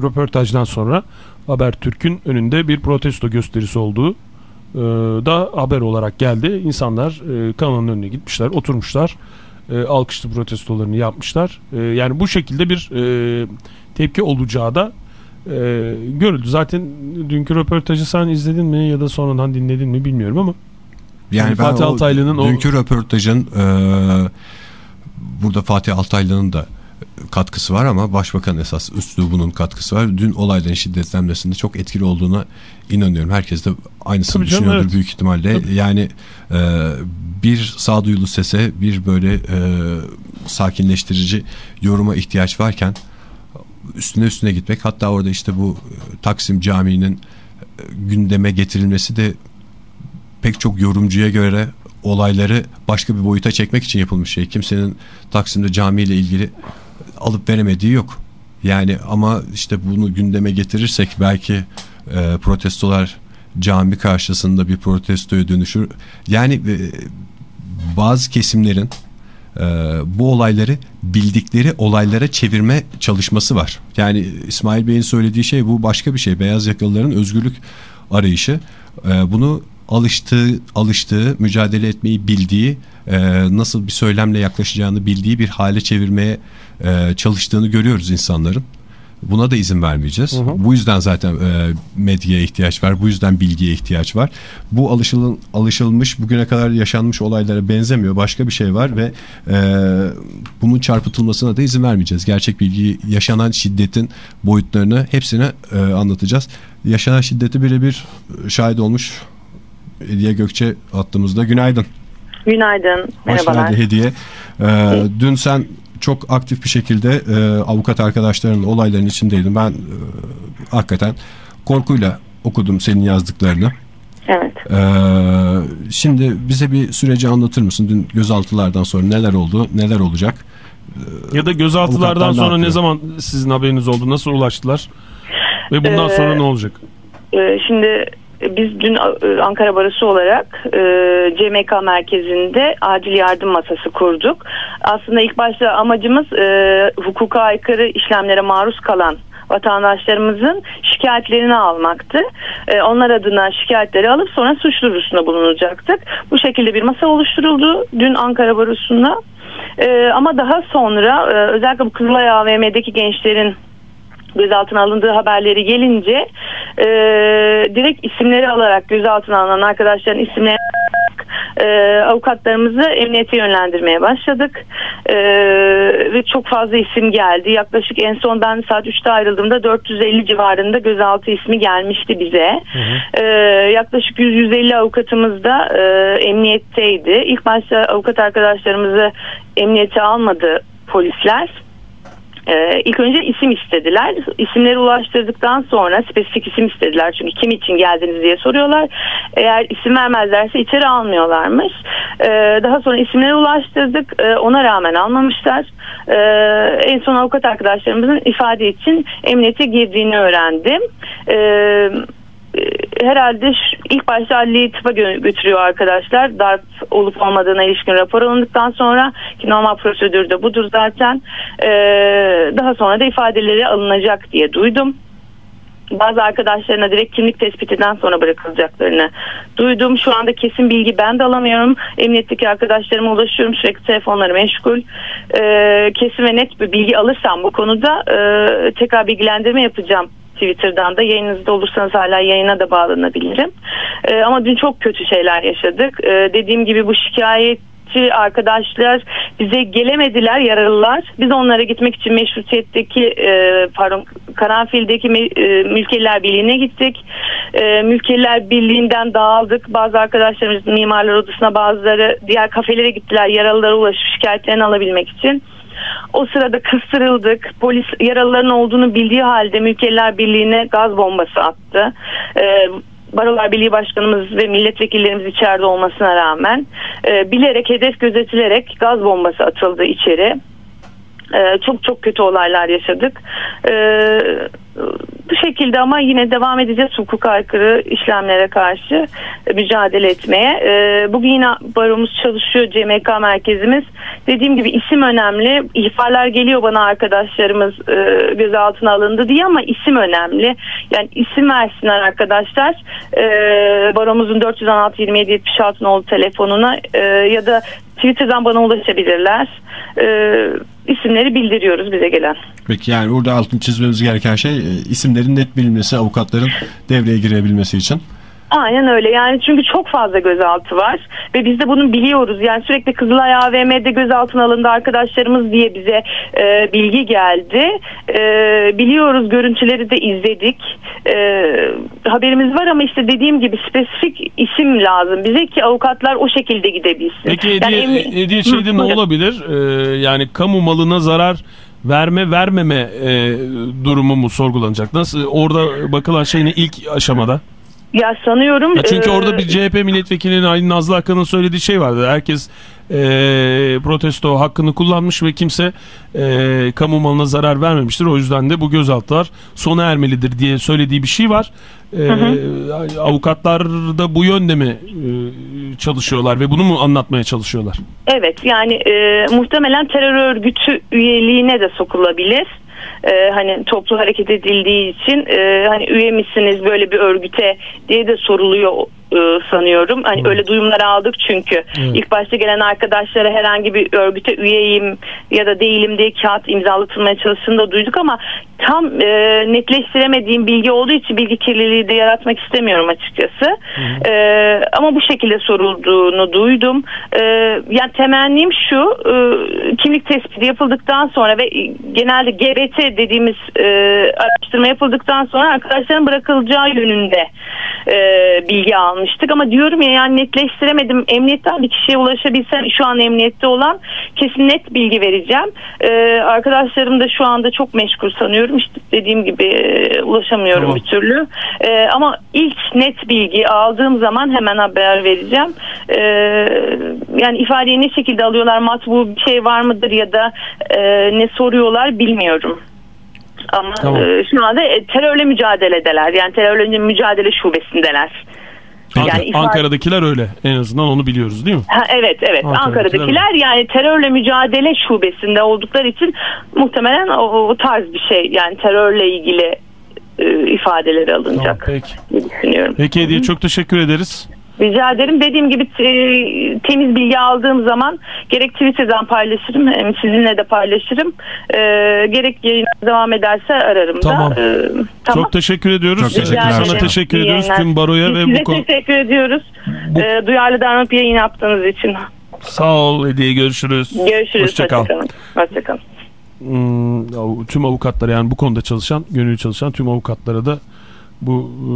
röportajdan sonra Habertürk'ün önünde bir protesto gösterisi olduğu e, da haber olarak geldi. İnsanlar e, kanalın önüne gitmişler, oturmuşlar e, alkışlı protestolarını yapmışlar. E, yani bu şekilde bir e, tepki olacağı da e, görüldü. Zaten dünkü röportajı sen izledin mi ya da sonradan dinledin mi bilmiyorum ama. Yani, yani Fatih Altaylı'nın o... Dünkü röportajın e, burada Fatih Altaylı'nın da katkısı var ama başbakan esas üslubunun katkısı var. Dün olayların şiddetlenmesinde çok etkili olduğuna inanıyorum. Herkes de aynısını Tabii düşünüyordur canım, evet. büyük ihtimalle. Tabii. Yani e, bir sağduyulu sese bir böyle e, sakinleştirici yoruma ihtiyaç varken üstüne üstüne gitmek hatta orada işte bu e, Taksim Camii'nin e, gündeme getirilmesi de pek çok yorumcuya göre olayları başka bir boyuta çekmek için yapılmış şey. Kimsenin Taksim'de camiyle ilgili alıp veremediği yok. Yani ama işte bunu gündeme getirirsek belki e, protestolar cami karşısında bir protestoya dönüşür. Yani e, bazı kesimlerin e, bu olayları bildikleri olaylara çevirme çalışması var. Yani İsmail Bey'in söylediği şey bu başka bir şey. Beyaz yakalıların özgürlük arayışı. E, bunu alıştığı, alıştığı, mücadele etmeyi bildiği, e, nasıl bir söylemle yaklaşacağını bildiği bir hale çevirmeye e, çalıştığını görüyoruz insanların. Buna da izin vermeyeceğiz. Bu yüzden zaten e, medyaya ihtiyaç var. Bu yüzden bilgiye ihtiyaç var. Bu alışılın, alışılmış bugüne kadar yaşanmış olaylara benzemiyor. Başka bir şey var ve e, bunun çarpıtılmasına da izin vermeyeceğiz. Gerçek bilgiyi yaşanan şiddetin boyutlarını hepsini e, anlatacağız. Yaşanan şiddeti birebir şahit olmuş Hediye Gökçe attığımızda. Günaydın. Günaydın. Hoş Merhabalar. geldin Hediye. Ee, dün sen çok aktif bir şekilde e, avukat arkadaşlarının olayların içindeydin. Ben e, hakikaten korkuyla okudum senin yazdıklarını. Evet. Ee, şimdi bize bir süreci anlatır mısın? Dün gözaltılardan sonra neler oldu, neler olacak? Ya da gözaltılardan ne sonra ne yapıyor? zaman sizin haberiniz oldu? Nasıl ulaştılar? Ve bundan Ee, sonra ne olacak? Ee, şimdi e, biz dün e, Ankara Barosu olarak e, CMK merkezinde acil yardım masası kurduk. Aslında ilk başta amacımız e, hukuka aykırı işlemlere maruz kalan vatandaşlarımızın şikayetlerini almaktı. E, onlar adına şikayetleri alıp sonra suç duyurusunda bulunacaktık. Bu şekilde bir masa oluşturuldu dün Ankara Barosu'nda. E, ama daha sonra e, özellikle bu Kızılay AVM'deki gençlerin gözaltına alındığı haberleri gelince e, direkt isimleri alarak gözaltına alınan arkadaşların isimlerini alarak, e, avukatlarımızı emniyete yönlendirmeye başladık. E, ve çok fazla isim geldi. Yaklaşık en son ben saat 3'te ayrıldığımda 450 civarında gözaltı ismi gelmişti bize. E, yaklaşık 100-150 avukatımız da e, emniyetteydi. İlk başta avukat arkadaşlarımızı emniyete almadı polisler. Ee, ilk önce isim istediler. İsimleri ulaştırdıktan sonra spesifik isim istediler. Çünkü kim için geldiniz diye soruyorlar. Eğer isim vermezlerse içeri almıyorlarmış. Ee, daha sonra isimleri ulaştırdık. Ee, ona rağmen almamışlar. Ee, en son avukat arkadaşlarımızın ifade için emniyete girdiğini öğrendim. Ee, herhalde ilk başta adliye tıpa gö- götürüyor arkadaşlar. Darp olup olmadığına ilişkin rapor alındıktan sonra ki normal prosedürde budur zaten. Ee, daha sonra da ifadeleri alınacak diye duydum. Bazı arkadaşlarına direkt kimlik tespitinden sonra bırakılacaklarını duydum. Şu anda kesin bilgi ben de alamıyorum. Emniyetteki arkadaşlarıma ulaşıyorum. Sürekli telefonları meşgul. Ee, kesin ve net bir bilgi alırsam bu konuda e, tekrar bilgilendirme yapacağım. Twitter'dan da yayınınızda olursanız hala yayına da bağlanabilirim. Ee, ama dün çok kötü şeyler yaşadık. Ee, dediğim gibi bu şikayet arkadaşlar bize gelemediler yaralılar. Biz onlara gitmek için meşrutiyetteki e, pardon Karanfil'deki me- e, Mülkeliler Birliği'ne gittik. E, Mülkeliler Birliği'nden dağıldık. Bazı arkadaşlarımız mimarlar odasına bazıları diğer kafelere gittiler yaralılara ulaşıp şikayetlerini alabilmek için. O sırada kıstırıldık. Polis yaralıların olduğunu bildiği halde Mülkeliler Birliği'ne gaz bombası attı. Ee, Barolar Birliği Başkanımız ve milletvekillerimiz içeride olmasına rağmen e, bilerek hedef gözetilerek gaz bombası atıldı içeri. Ee, çok çok kötü olaylar yaşadık. Ee, bu şekilde ama yine devam edeceğiz hukuka aykırı işlemlere karşı mücadele etmeye. Ee, bugün yine baromuz çalışıyor CMK merkezimiz. Dediğim gibi isim önemli. İhbarlar geliyor bana arkadaşlarımız e, gözaltına alındı diye ama isim önemli. Yani isim versinler arkadaşlar. Ee, baromuzun 416 27 76 nolu telefonuna e, ya da Twitter'dan bana ulaşabilirler. Ee, isimleri bildiriyoruz bize gelen. Peki yani burada altını çizmemiz gereken şey e, isimlerin net bilinmesi, avukatların devreye girebilmesi için. Aynen öyle yani çünkü çok fazla gözaltı var ve biz de bunu biliyoruz yani sürekli Kızılay AVM'de gözaltına alındı arkadaşlarımız diye bize e, bilgi geldi E, biliyoruz görüntüleri de izledik E, haberimiz var ama işte dediğim gibi spesifik isim lazım bize ki avukatlar o şekilde gidebilsin. Peki Yani hediye, emni- hediye Hı, şeyde ne olabilir? Ee, yani kamu malına zarar verme vermeme e, durumu mu sorgulanacak? Nasıl orada bakılan şey ne ilk aşamada? Ya sanıyorum. Ya çünkü e, orada bir CHP milletvekilinin Aylin Nazlı Akkan'ın söylediği şey vardı. Herkes e, protesto hakkını kullanmış ve kimse e, kamu malına zarar vermemiştir. O yüzden de bu gözaltılar sona ermelidir diye söylediği bir şey var. E, Avukatlar da bu yönde mi e, çalışıyorlar ve bunu mu anlatmaya çalışıyorlar? Evet yani e, muhtemelen terör örgütü üyeliğine de sokulabilir. E, hani toplu hareket edildiği için e, hani üye misiniz böyle bir örgüte diye de soruluyor e, sanıyorum. Hani öyle duyumlar aldık çünkü. Evet. İlk başta gelen arkadaşlara herhangi bir örgüte üyeyim ya da değilim diye kağıt imzalatılmaya çalıştığını da duyduk ama tam e, netleştiremediğim bilgi olduğu için bilgi kirliliği de yaratmak istemiyorum açıkçası. E, ama bu şekilde sorulduğunu duydum. E, yani temennim şu e, kimlik tespiti yapıldıktan sonra ve genelde GBT dediğimiz e, araştırma yapıldıktan sonra arkadaşların bırakılacağı yönünde e, bilgi almıştık ama diyorum ya yani netleştiremedim emniyetten bir kişiye ulaşabilsem şu an emniyette olan kesin net bilgi vereceğim e, arkadaşlarım da şu anda çok meşgul sanıyorum işte dediğim gibi e, ulaşamıyorum Tamam. bir türlü E, ama ilk net bilgi aldığım zaman hemen haber vereceğim E, yani ifadeyi ne şekilde alıyorlar matbu bir şey var mıdır ya da e, ne soruyorlar bilmiyorum ama Tamam. e, şu anda e, terörle mücadeledeler. Yani terörle mücadele şubesindeler. Yani ifade- Ankara'dakiler öyle. En azından onu biliyoruz değil mi? Ha, evet evet Ankara'dakiler Ankara'dakiler yani terörle mücadele şubesinde oldukları için muhtemelen o, o tarz bir şey yani terörle ilgili e, ifadeleri Tamam, alınacak peki. diye düşünüyorum. Peki Hediye çok teşekkür ederiz. Rica ederim. Dediğim gibi e, temiz bilgi aldığım zaman gerek Twitter'dan paylaşırım hem sizinle de paylaşırım. E, gerek yayın devam ederse ararım Tamam. da. E, tamam. Çok teşekkür ediyoruz. Çok teşekkürler. Rica Sana ederim. teşekkür İyi ediyoruz yayınlar. tüm baroya Biz ve size bu konu. teşekkür ediyoruz. Bu- E, duyarlı davranıp yayın yaptığınız için. Sağ ol Hediye görüşürüz. Görüşürüz. Hoşça kal. Hoşçakalın. Hoşçakalın. Hmm, tüm avukatlara yani bu konuda çalışan, gönüllü çalışan tüm avukatlara da bu e,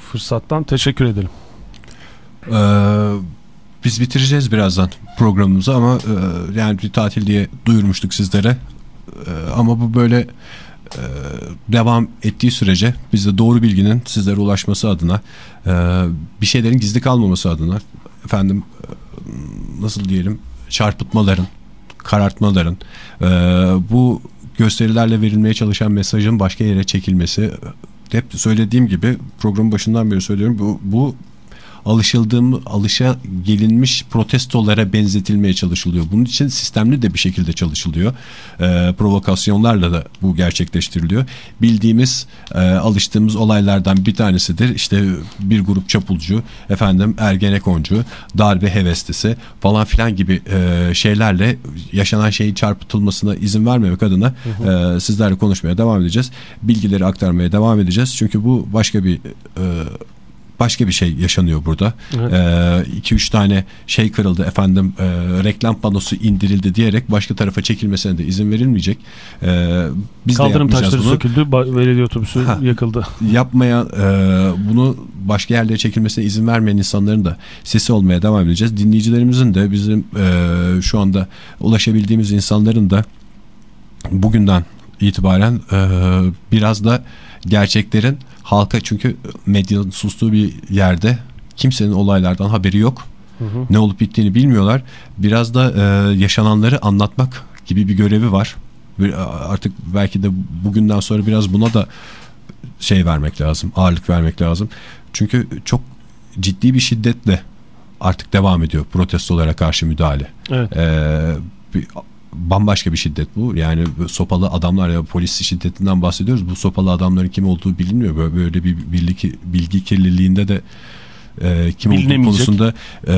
fırsattan teşekkür edelim. Ee, biz bitireceğiz birazdan programımızı ama e, yani bir tatil diye duyurmuştuk sizlere. E, ama bu böyle e, devam ettiği sürece biz de doğru bilginin sizlere ulaşması adına e, bir şeylerin gizli kalmaması adına efendim e, nasıl diyelim çarpıtmaların karartmaların e, bu gösterilerle verilmeye çalışan mesajın başka yere çekilmesi hep söylediğim gibi programın başından beri söylüyorum bu, bu alışıldığım alışa gelinmiş protestolara benzetilmeye çalışılıyor. Bunun için sistemli de bir şekilde çalışılıyor. Ee, provokasyonlarla da bu gerçekleştiriliyor. Bildiğimiz, e, alıştığımız olaylardan bir tanesidir. İşte bir grup çapulcu, efendim ergenekoncu, darbe heveslisi falan filan gibi e, şeylerle yaşanan şeyin çarpıtılmasına izin vermemek adına e, sizlerle konuşmaya devam edeceğiz. Bilgileri aktarmaya devam edeceğiz. Çünkü bu başka bir e, başka bir şey yaşanıyor burada. 2-3 tane şey kırıldı efendim e, reklam panosu indirildi diyerek başka tarafa çekilmesine de izin verilmeyecek. E, biz de Kaldırım yapmayacağız taşları bunu. söküldü, belediye otobüsü Ha. yakıldı. Yapmaya e, bunu başka yerlere çekilmesine izin vermeyen insanların da sesi olmaya devam edeceğiz. Dinleyicilerimizin de bizim e, şu anda ulaşabildiğimiz insanların da bugünden itibaren e, biraz da gerçeklerin halka çünkü medyanın sustuğu bir yerde kimsenin olaylardan haberi yok. Ne olup bittiğini bilmiyorlar. Biraz da e, yaşananları anlatmak gibi bir görevi var. Bir- Artık belki de bugünden sonra biraz buna da şey vermek lazım, ağırlık vermek lazım. Çünkü çok ciddi bir şiddetle artık devam ediyor protestolara karşı müdahale. Evet. Ee, bir, bambaşka bir şiddet bu. Yani sopalı adamlar ya polis şiddetinden bahsediyoruz. Bu sopalı adamların kim olduğu bilinmiyor. Böyle, böyle bir bilgi, bilgi kirliliğinde de e, kim olduğu konusunda e,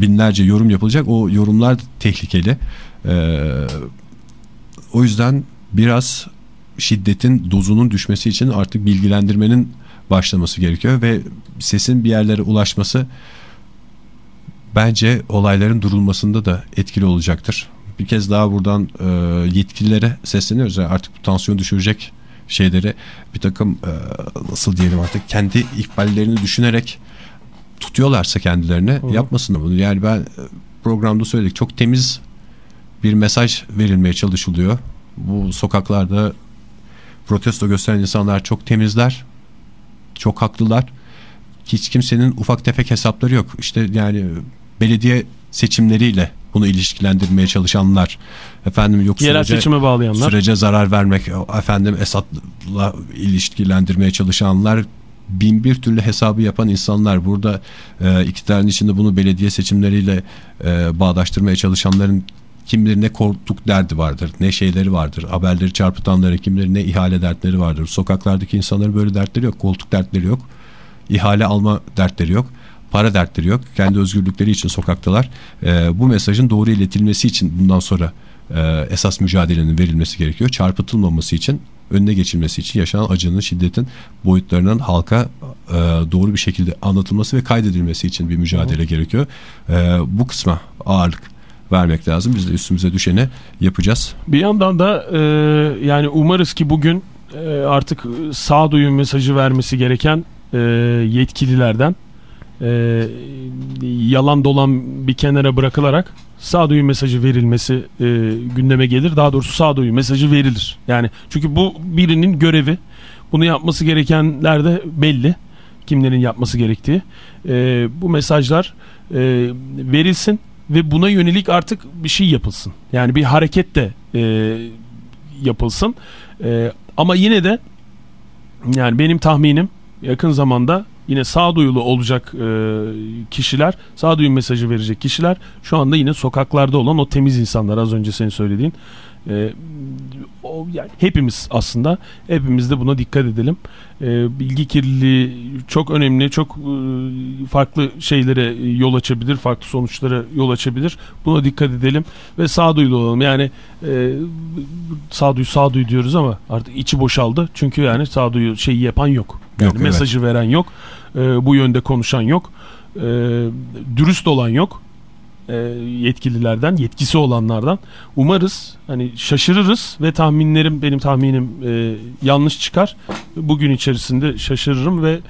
binlerce yorum yapılacak. O yorumlar tehlikeli. E, o yüzden biraz şiddetin dozunun düşmesi için artık bilgilendirmenin başlaması gerekiyor ve sesin bir yerlere ulaşması bence olayların durulmasında da etkili olacaktır. Bir kez daha buradan e, yetkililere sesleniyoruz. Yani artık bu tansiyon düşürecek şeyleri bir takım e, nasıl diyelim artık kendi ikballerini düşünerek tutuyorlarsa kendilerine yapmasınlar bunu. Yani ben e, programda söyledik çok temiz bir mesaj verilmeye çalışılıyor. Bu sokaklarda protesto gösteren insanlar çok temizler. Çok haklılar. Hiç kimsenin ufak tefek hesapları yok. İşte yani belediye seçimleriyle bunu ilişkilendirmeye çalışanlar efendim yok Yerel sürece, seçime bağlayanlar. sürece zarar vermek efendim Esad'la ilişkilendirmeye çalışanlar bin bir türlü hesabı yapan insanlar burada e, iktidarın içinde bunu belediye seçimleriyle e, bağdaştırmaya çalışanların kim bilir ne koltuk derdi vardır, ne şeyleri vardır, haberleri çarpıtanların kim bilir ne ihale dertleri vardır. Sokaklardaki insanların böyle dertleri yok, koltuk dertleri yok. ihale alma dertleri yok. Para dertleri yok. Kendi özgürlükleri için sokaktalar. E, bu mesajın doğru iletilmesi için bundan sonra e, esas mücadelenin verilmesi gerekiyor. Çarpıtılmaması için önüne geçilmesi için yaşanan acının, şiddetin boyutlarının halka e, doğru bir şekilde anlatılması ve kaydedilmesi için bir mücadele gerekiyor. E, bu kısma ağırlık vermek lazım. Biz de üstümüze düşeni yapacağız. Bir yandan da e, yani umarız ki bugün e, artık sağduyu mesajı vermesi gereken e, yetkililerden e, yalan dolan bir kenara bırakılarak sağduyu mesajı verilmesi e, gündeme gelir. Daha doğrusu sağduyu mesajı verilir. Yani çünkü bu birinin görevi. Bunu yapması gerekenler de belli. Kimlerin yapması gerektiği. E, bu mesajlar e, verilsin ve buna yönelik artık bir şey yapılsın. Yani bir hareket de e, yapılsın. E, ama yine de yani benim tahminim yakın zamanda yine sağduyulu olacak e, kişiler, sağduyu mesajı verecek kişiler şu anda yine sokaklarda olan o temiz insanlar az önce senin söylediğin. E, o, yani hepimiz aslında hepimiz de buna dikkat edelim. E, bilgi kirliliği çok önemli, çok e, farklı şeylere yol açabilir, farklı sonuçlara yol açabilir. Buna dikkat edelim ve sağduyulu olalım. Yani e, sağduyu sağduyu diyoruz ama artık içi boşaldı. Çünkü yani sağduyu şeyi yapan yok. Yani Yok, evet. mesajı veren yok. E, bu yönde konuşan yok. E, dürüst olan yok. E, yetkililerden, yetkisi olanlardan. Umarız hani şaşırırız ve tahminlerim benim tahminim e, yanlış çıkar. Bugün içerisinde şaşırırım ve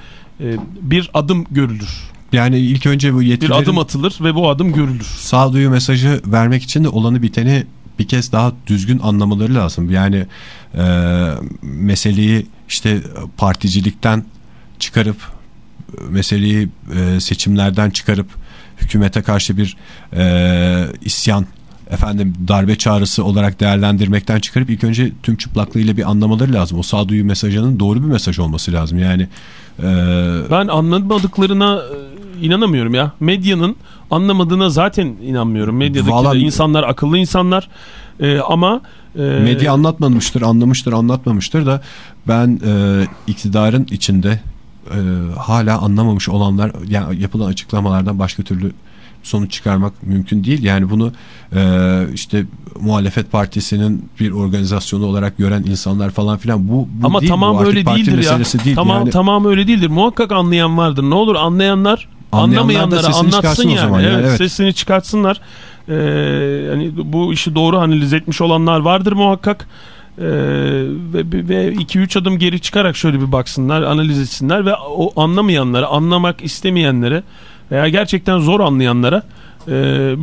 e, bir adım görülür. Yani ilk önce bu Bir yetkililerin adım atılır ve bu adım görülür. sağduyu mesajı vermek için de olanı biteni bir kez daha düzgün anlamaları lazım. Yani e, meseleyi işte particilikten çıkarıp meseleyi e, seçimlerden çıkarıp hükümete karşı bir e, isyan efendim darbe çağrısı olarak değerlendirmekten çıkarıp ilk önce tüm çıplaklığıyla bir anlamaları lazım. O sağduyu mesajının doğru bir mesaj olması lazım. Yani e, Ben anlamadıklarına e, inanamıyorum ya. Medyanın anlamadığına zaten inanmıyorum. Medyadaki Vallahi- insanlar akıllı insanlar E, ama e, Medya anlatmamıştır, anlamıştır, anlatmamıştır da ben e, iktidarın içinde e, hala anlamamış olanlar yani yapılan açıklamalardan başka türlü sonuç çıkarmak mümkün değil. Yani bunu e, işte muhalefet partisinin bir organizasyonu olarak gören insanlar falan filan bu, bu ama değil, tamam bu öyle değildir ya. değil. Tamam yani, tamam öyle değildir. Muhakkak anlayan vardır. Ne olur anlayanlar anlamayanlara anlatsın yani. evet, evet. sesini çıkartsınlar. Ee, yani bu işi doğru analiz etmiş olanlar vardır muhakkak. Ee, ve ve 2-3 adım geri çıkarak şöyle bir baksınlar, analiz etsinler ve o anlamayanlara, anlamak istemeyenlere veya gerçekten zor anlayanlara e,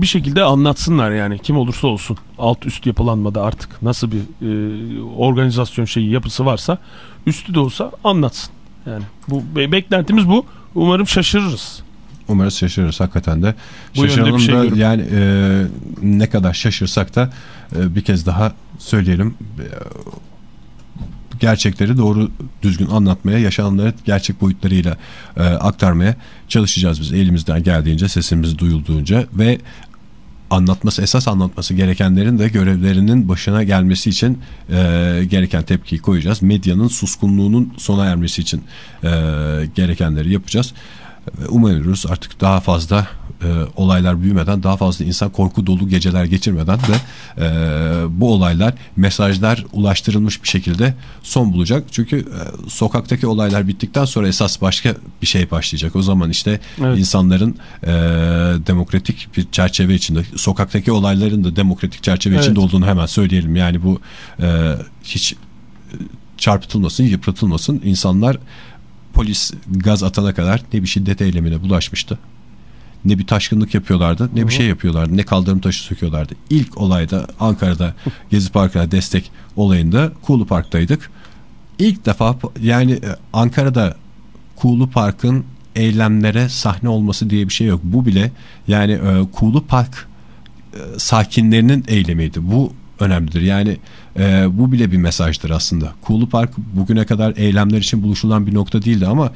bir şekilde anlatsınlar yani kim olursa olsun alt üst yapılanmada artık nasıl bir e, organizasyon şeyi yapısı varsa üstü de olsa anlatsın. Yani bu be- beklentimiz bu. Umarım şaşırırız. Umarız şaşırırız hakikaten de. Bu Şaşıralım bir şey da yani e, ne kadar şaşırsak da e, bir kez daha söyleyelim. E, gerçekleri doğru düzgün anlatmaya, yaşananları gerçek boyutlarıyla e, aktarmaya çalışacağız biz elimizden geldiğince, sesimiz duyulduğunca ve anlatması esas anlatması gerekenlerin de görevlerinin başına gelmesi için e, gereken tepkiyi koyacağız. Medyanın suskunluğunun sona ermesi için e, gerekenleri yapacağız. Umarız artık daha fazla e, olaylar büyümeden daha fazla insan korku dolu geceler geçirmeden de e, bu olaylar mesajlar ulaştırılmış bir şekilde son bulacak. Çünkü e, sokaktaki olaylar bittikten sonra esas başka bir şey başlayacak. O zaman işte Evet. insanların e, demokratik bir çerçeve içinde sokaktaki olayların da demokratik çerçeve Evet. içinde olduğunu hemen söyleyelim. Yani bu e, hiç e, çarpıtılmasın, yıpratılmasın. İnsanlar polis gaz atana kadar ne bir şiddet eylemine bulaşmıştı. Ne bir taşkınlık yapıyorlardı ne bir şey yapıyorlardı ne kaldırım taşı söküyorlardı. İlk olayda Ankara'da <laughs> Gezi Parkı'na destek olayında Kuğulu Park'taydık. İlk defa yani e, Ankara'da Kuğulu Park'ın eylemlere sahne olması diye bir şey yok. Bu bile yani e, Kuğulu Park e, sakinlerinin eylemiydi. Bu önemlidir. Yani e, bu bile bir mesajdır aslında. Kuğulu Park bugüne kadar eylemler için buluşulan bir nokta değildi ama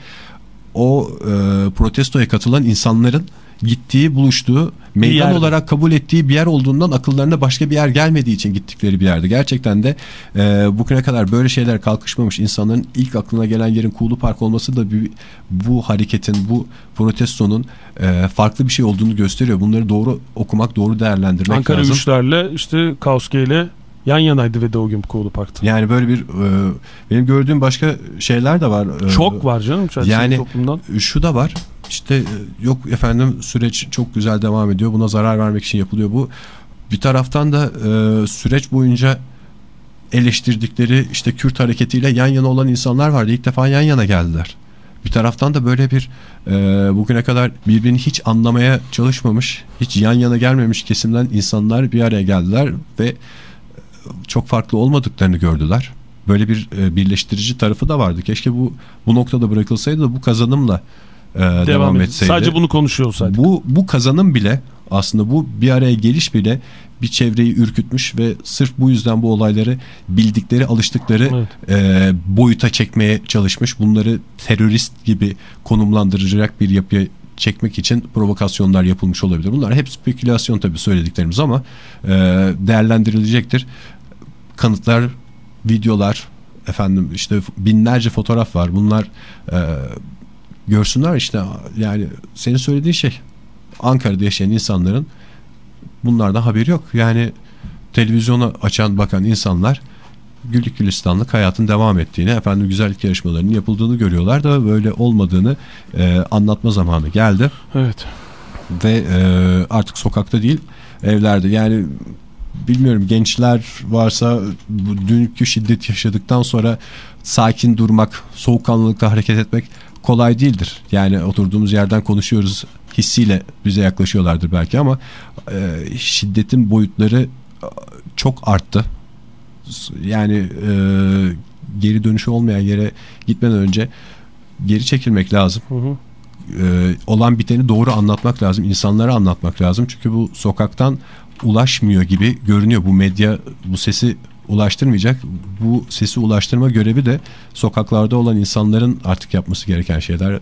o e, protestoya katılan insanların gittiği, buluştuğu, meydan olarak kabul ettiği bir yer olduğundan akıllarına başka bir yer gelmediği için gittikleri bir yerde. Gerçekten de e, bugüne kadar böyle şeyler kalkışmamış insanların ilk aklına gelen yerin Kuğulu Park olması da bir, bu hareketin, bu protestonun e, farklı bir şey olduğunu gösteriyor. Bunları doğru okumak, doğru değerlendirmek Ankara lazım. güçlerle işte Kauske ile yan yanaydı ve de o gün Kuğulu Park'ta. Yani böyle bir e, benim gördüğüm başka şeyler de var. E, Çok var canım yani- toplumdan. Şu da var. İşte e, yok efendim süreç çok güzel devam ediyor. Buna zarar vermek için yapılıyor bu. Bir taraftan da e, süreç boyunca eleştirdikleri işte Kürt hareketiyle yan yana olan insanlar vardı. İlk defa yan yana geldiler. Bir taraftan da böyle bir e, bugüne kadar birbirini hiç anlamaya çalışmamış, hiç yan yana gelmemiş kesimden insanlar bir araya geldiler ve e, çok farklı olmadıklarını gördüler. Böyle bir e, birleştirici tarafı da vardı. Keşke bu bu noktada bırakılsaydı da bu kazanımla e, devam, Devam etseydi. Sadece bunu konuşuyor olsaydık. Bu, bu kazanım bile aslında bu bir araya geliş bile bir çevreyi ürkütmüş ve sırf bu yüzden bu olayları bildikleri, alıştıkları Evet. e, boyuta çekmeye çalışmış. Bunları terörist gibi konumlandıracak bir yapıya çekmek için provokasyonlar yapılmış olabilir. Bunlar hep spekülasyon tabii söylediklerimiz ama e, değerlendirilecektir. Kanıtlar, videolar, efendim işte binlerce fotoğraf var. Bunlar e, görsünler işte yani senin söylediğin şey Ankara'da yaşayan insanların bunlardan haberi yok. Yani televizyonu açan bakan insanlar güllük gülistanlık hayatın devam ettiğini, efendim güzellik yarışmalarının yapıldığını görüyorlar da böyle olmadığını e, anlatma zamanı geldi Evet. ve e, artık sokakta değil evlerde yani bilmiyorum gençler varsa bu dünkü şiddet yaşadıktan sonra sakin durmak, soğukkanlılıkla hareket etmek kolay değildir. Yani oturduğumuz yerden konuşuyoruz hissiyle bize yaklaşıyorlardır belki ama e, şiddetin boyutları çok arttı. Yani e, geri dönüşü olmayan yere gitmeden önce geri çekilmek lazım Hı hı. e, olan biteni doğru anlatmak lazım. insanlara anlatmak lazım. Çünkü bu sokaktan ulaşmıyor gibi görünüyor. Bu medya bu sesi ulaştırmayacak. Bu sesi ulaştırma görevi de sokaklarda olan insanların artık yapması gereken şeyler. E,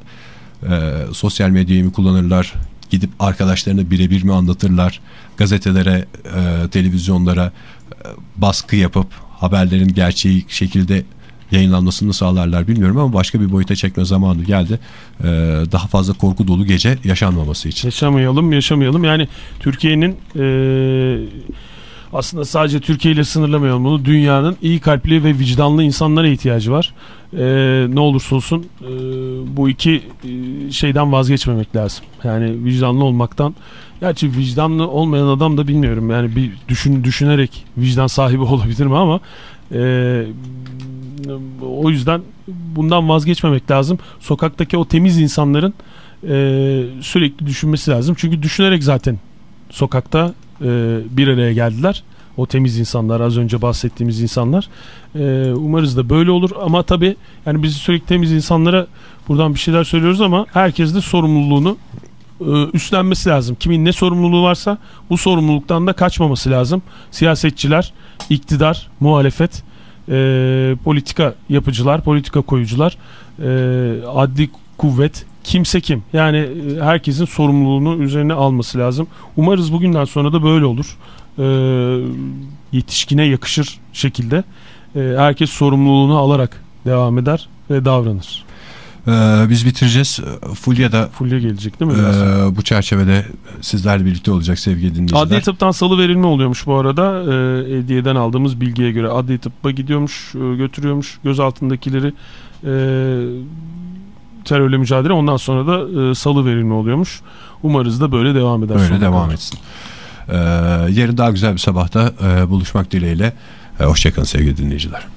sosyal medyayı mı kullanırlar? Gidip arkadaşlarına birebir mi anlatırlar? Gazetelere, e, televizyonlara e, baskı yapıp haberlerin gerçeği şekilde yayınlanmasını sağlarlar bilmiyorum ama başka bir boyuta çekme zamanı geldi. Ee, daha fazla korku dolu gece yaşanmaması için. Yaşamayalım, yaşamayalım. Yani Türkiye'nin e, aslında sadece Türkiye ile sınırlamayalım bunu. Dünyanın iyi kalpli ve vicdanlı insanlara ihtiyacı var. E, ne olursa olsun e, bu iki e, şeyden vazgeçmemek lazım. Yani vicdanlı olmaktan. Gerçi vicdanlı olmayan adam da bilmiyorum. Yani bir düşün düşünerek vicdan sahibi <laughs> olabilir mi ama e, o yüzden bundan vazgeçmemek lazım. Sokaktaki o temiz insanların e, sürekli düşünmesi lazım. Çünkü düşünerek zaten sokakta e, bir araya geldiler. O temiz insanlar az önce bahsettiğimiz insanlar. E, umarız da böyle olur ama tabii yani biz sürekli temiz insanlara buradan bir şeyler söylüyoruz ama herkes de sorumluluğunu e, üstlenmesi lazım. Kimin ne sorumluluğu varsa bu sorumluluktan da kaçmaması lazım. Siyasetçiler, iktidar, muhalefet, e, politika yapıcılar, politika koyucular, e, adli kuvvet, kimse kim. Yani e, herkesin sorumluluğunu üzerine alması lazım. Umarız bugünden sonra da böyle olur. E, yetişkine yakışır şekilde e, herkes sorumluluğunu alarak devam eder ve davranır. Ee, biz bitireceğiz. Fulya da Fulya gelecek değil mi? e, bu çerçevede sizlerle birlikte olacak sevgili dinleyiciler. Adli tıptan salı verilme oluyormuş bu arada. Ee, Hediye'den aldığımız bilgiye göre adli tıbba gidiyormuş, e, götürüyormuş gözaltındakileri e, terörle mücadele. Ondan sonra da e, salı verilme oluyormuş. Umarız da böyle devam eder. Öyle sonuna devam kadar. etsin. Ee, yarın daha güzel bir sabahta e, buluşmak dileğiyle. E, hoşçakalın sevgili dinleyiciler.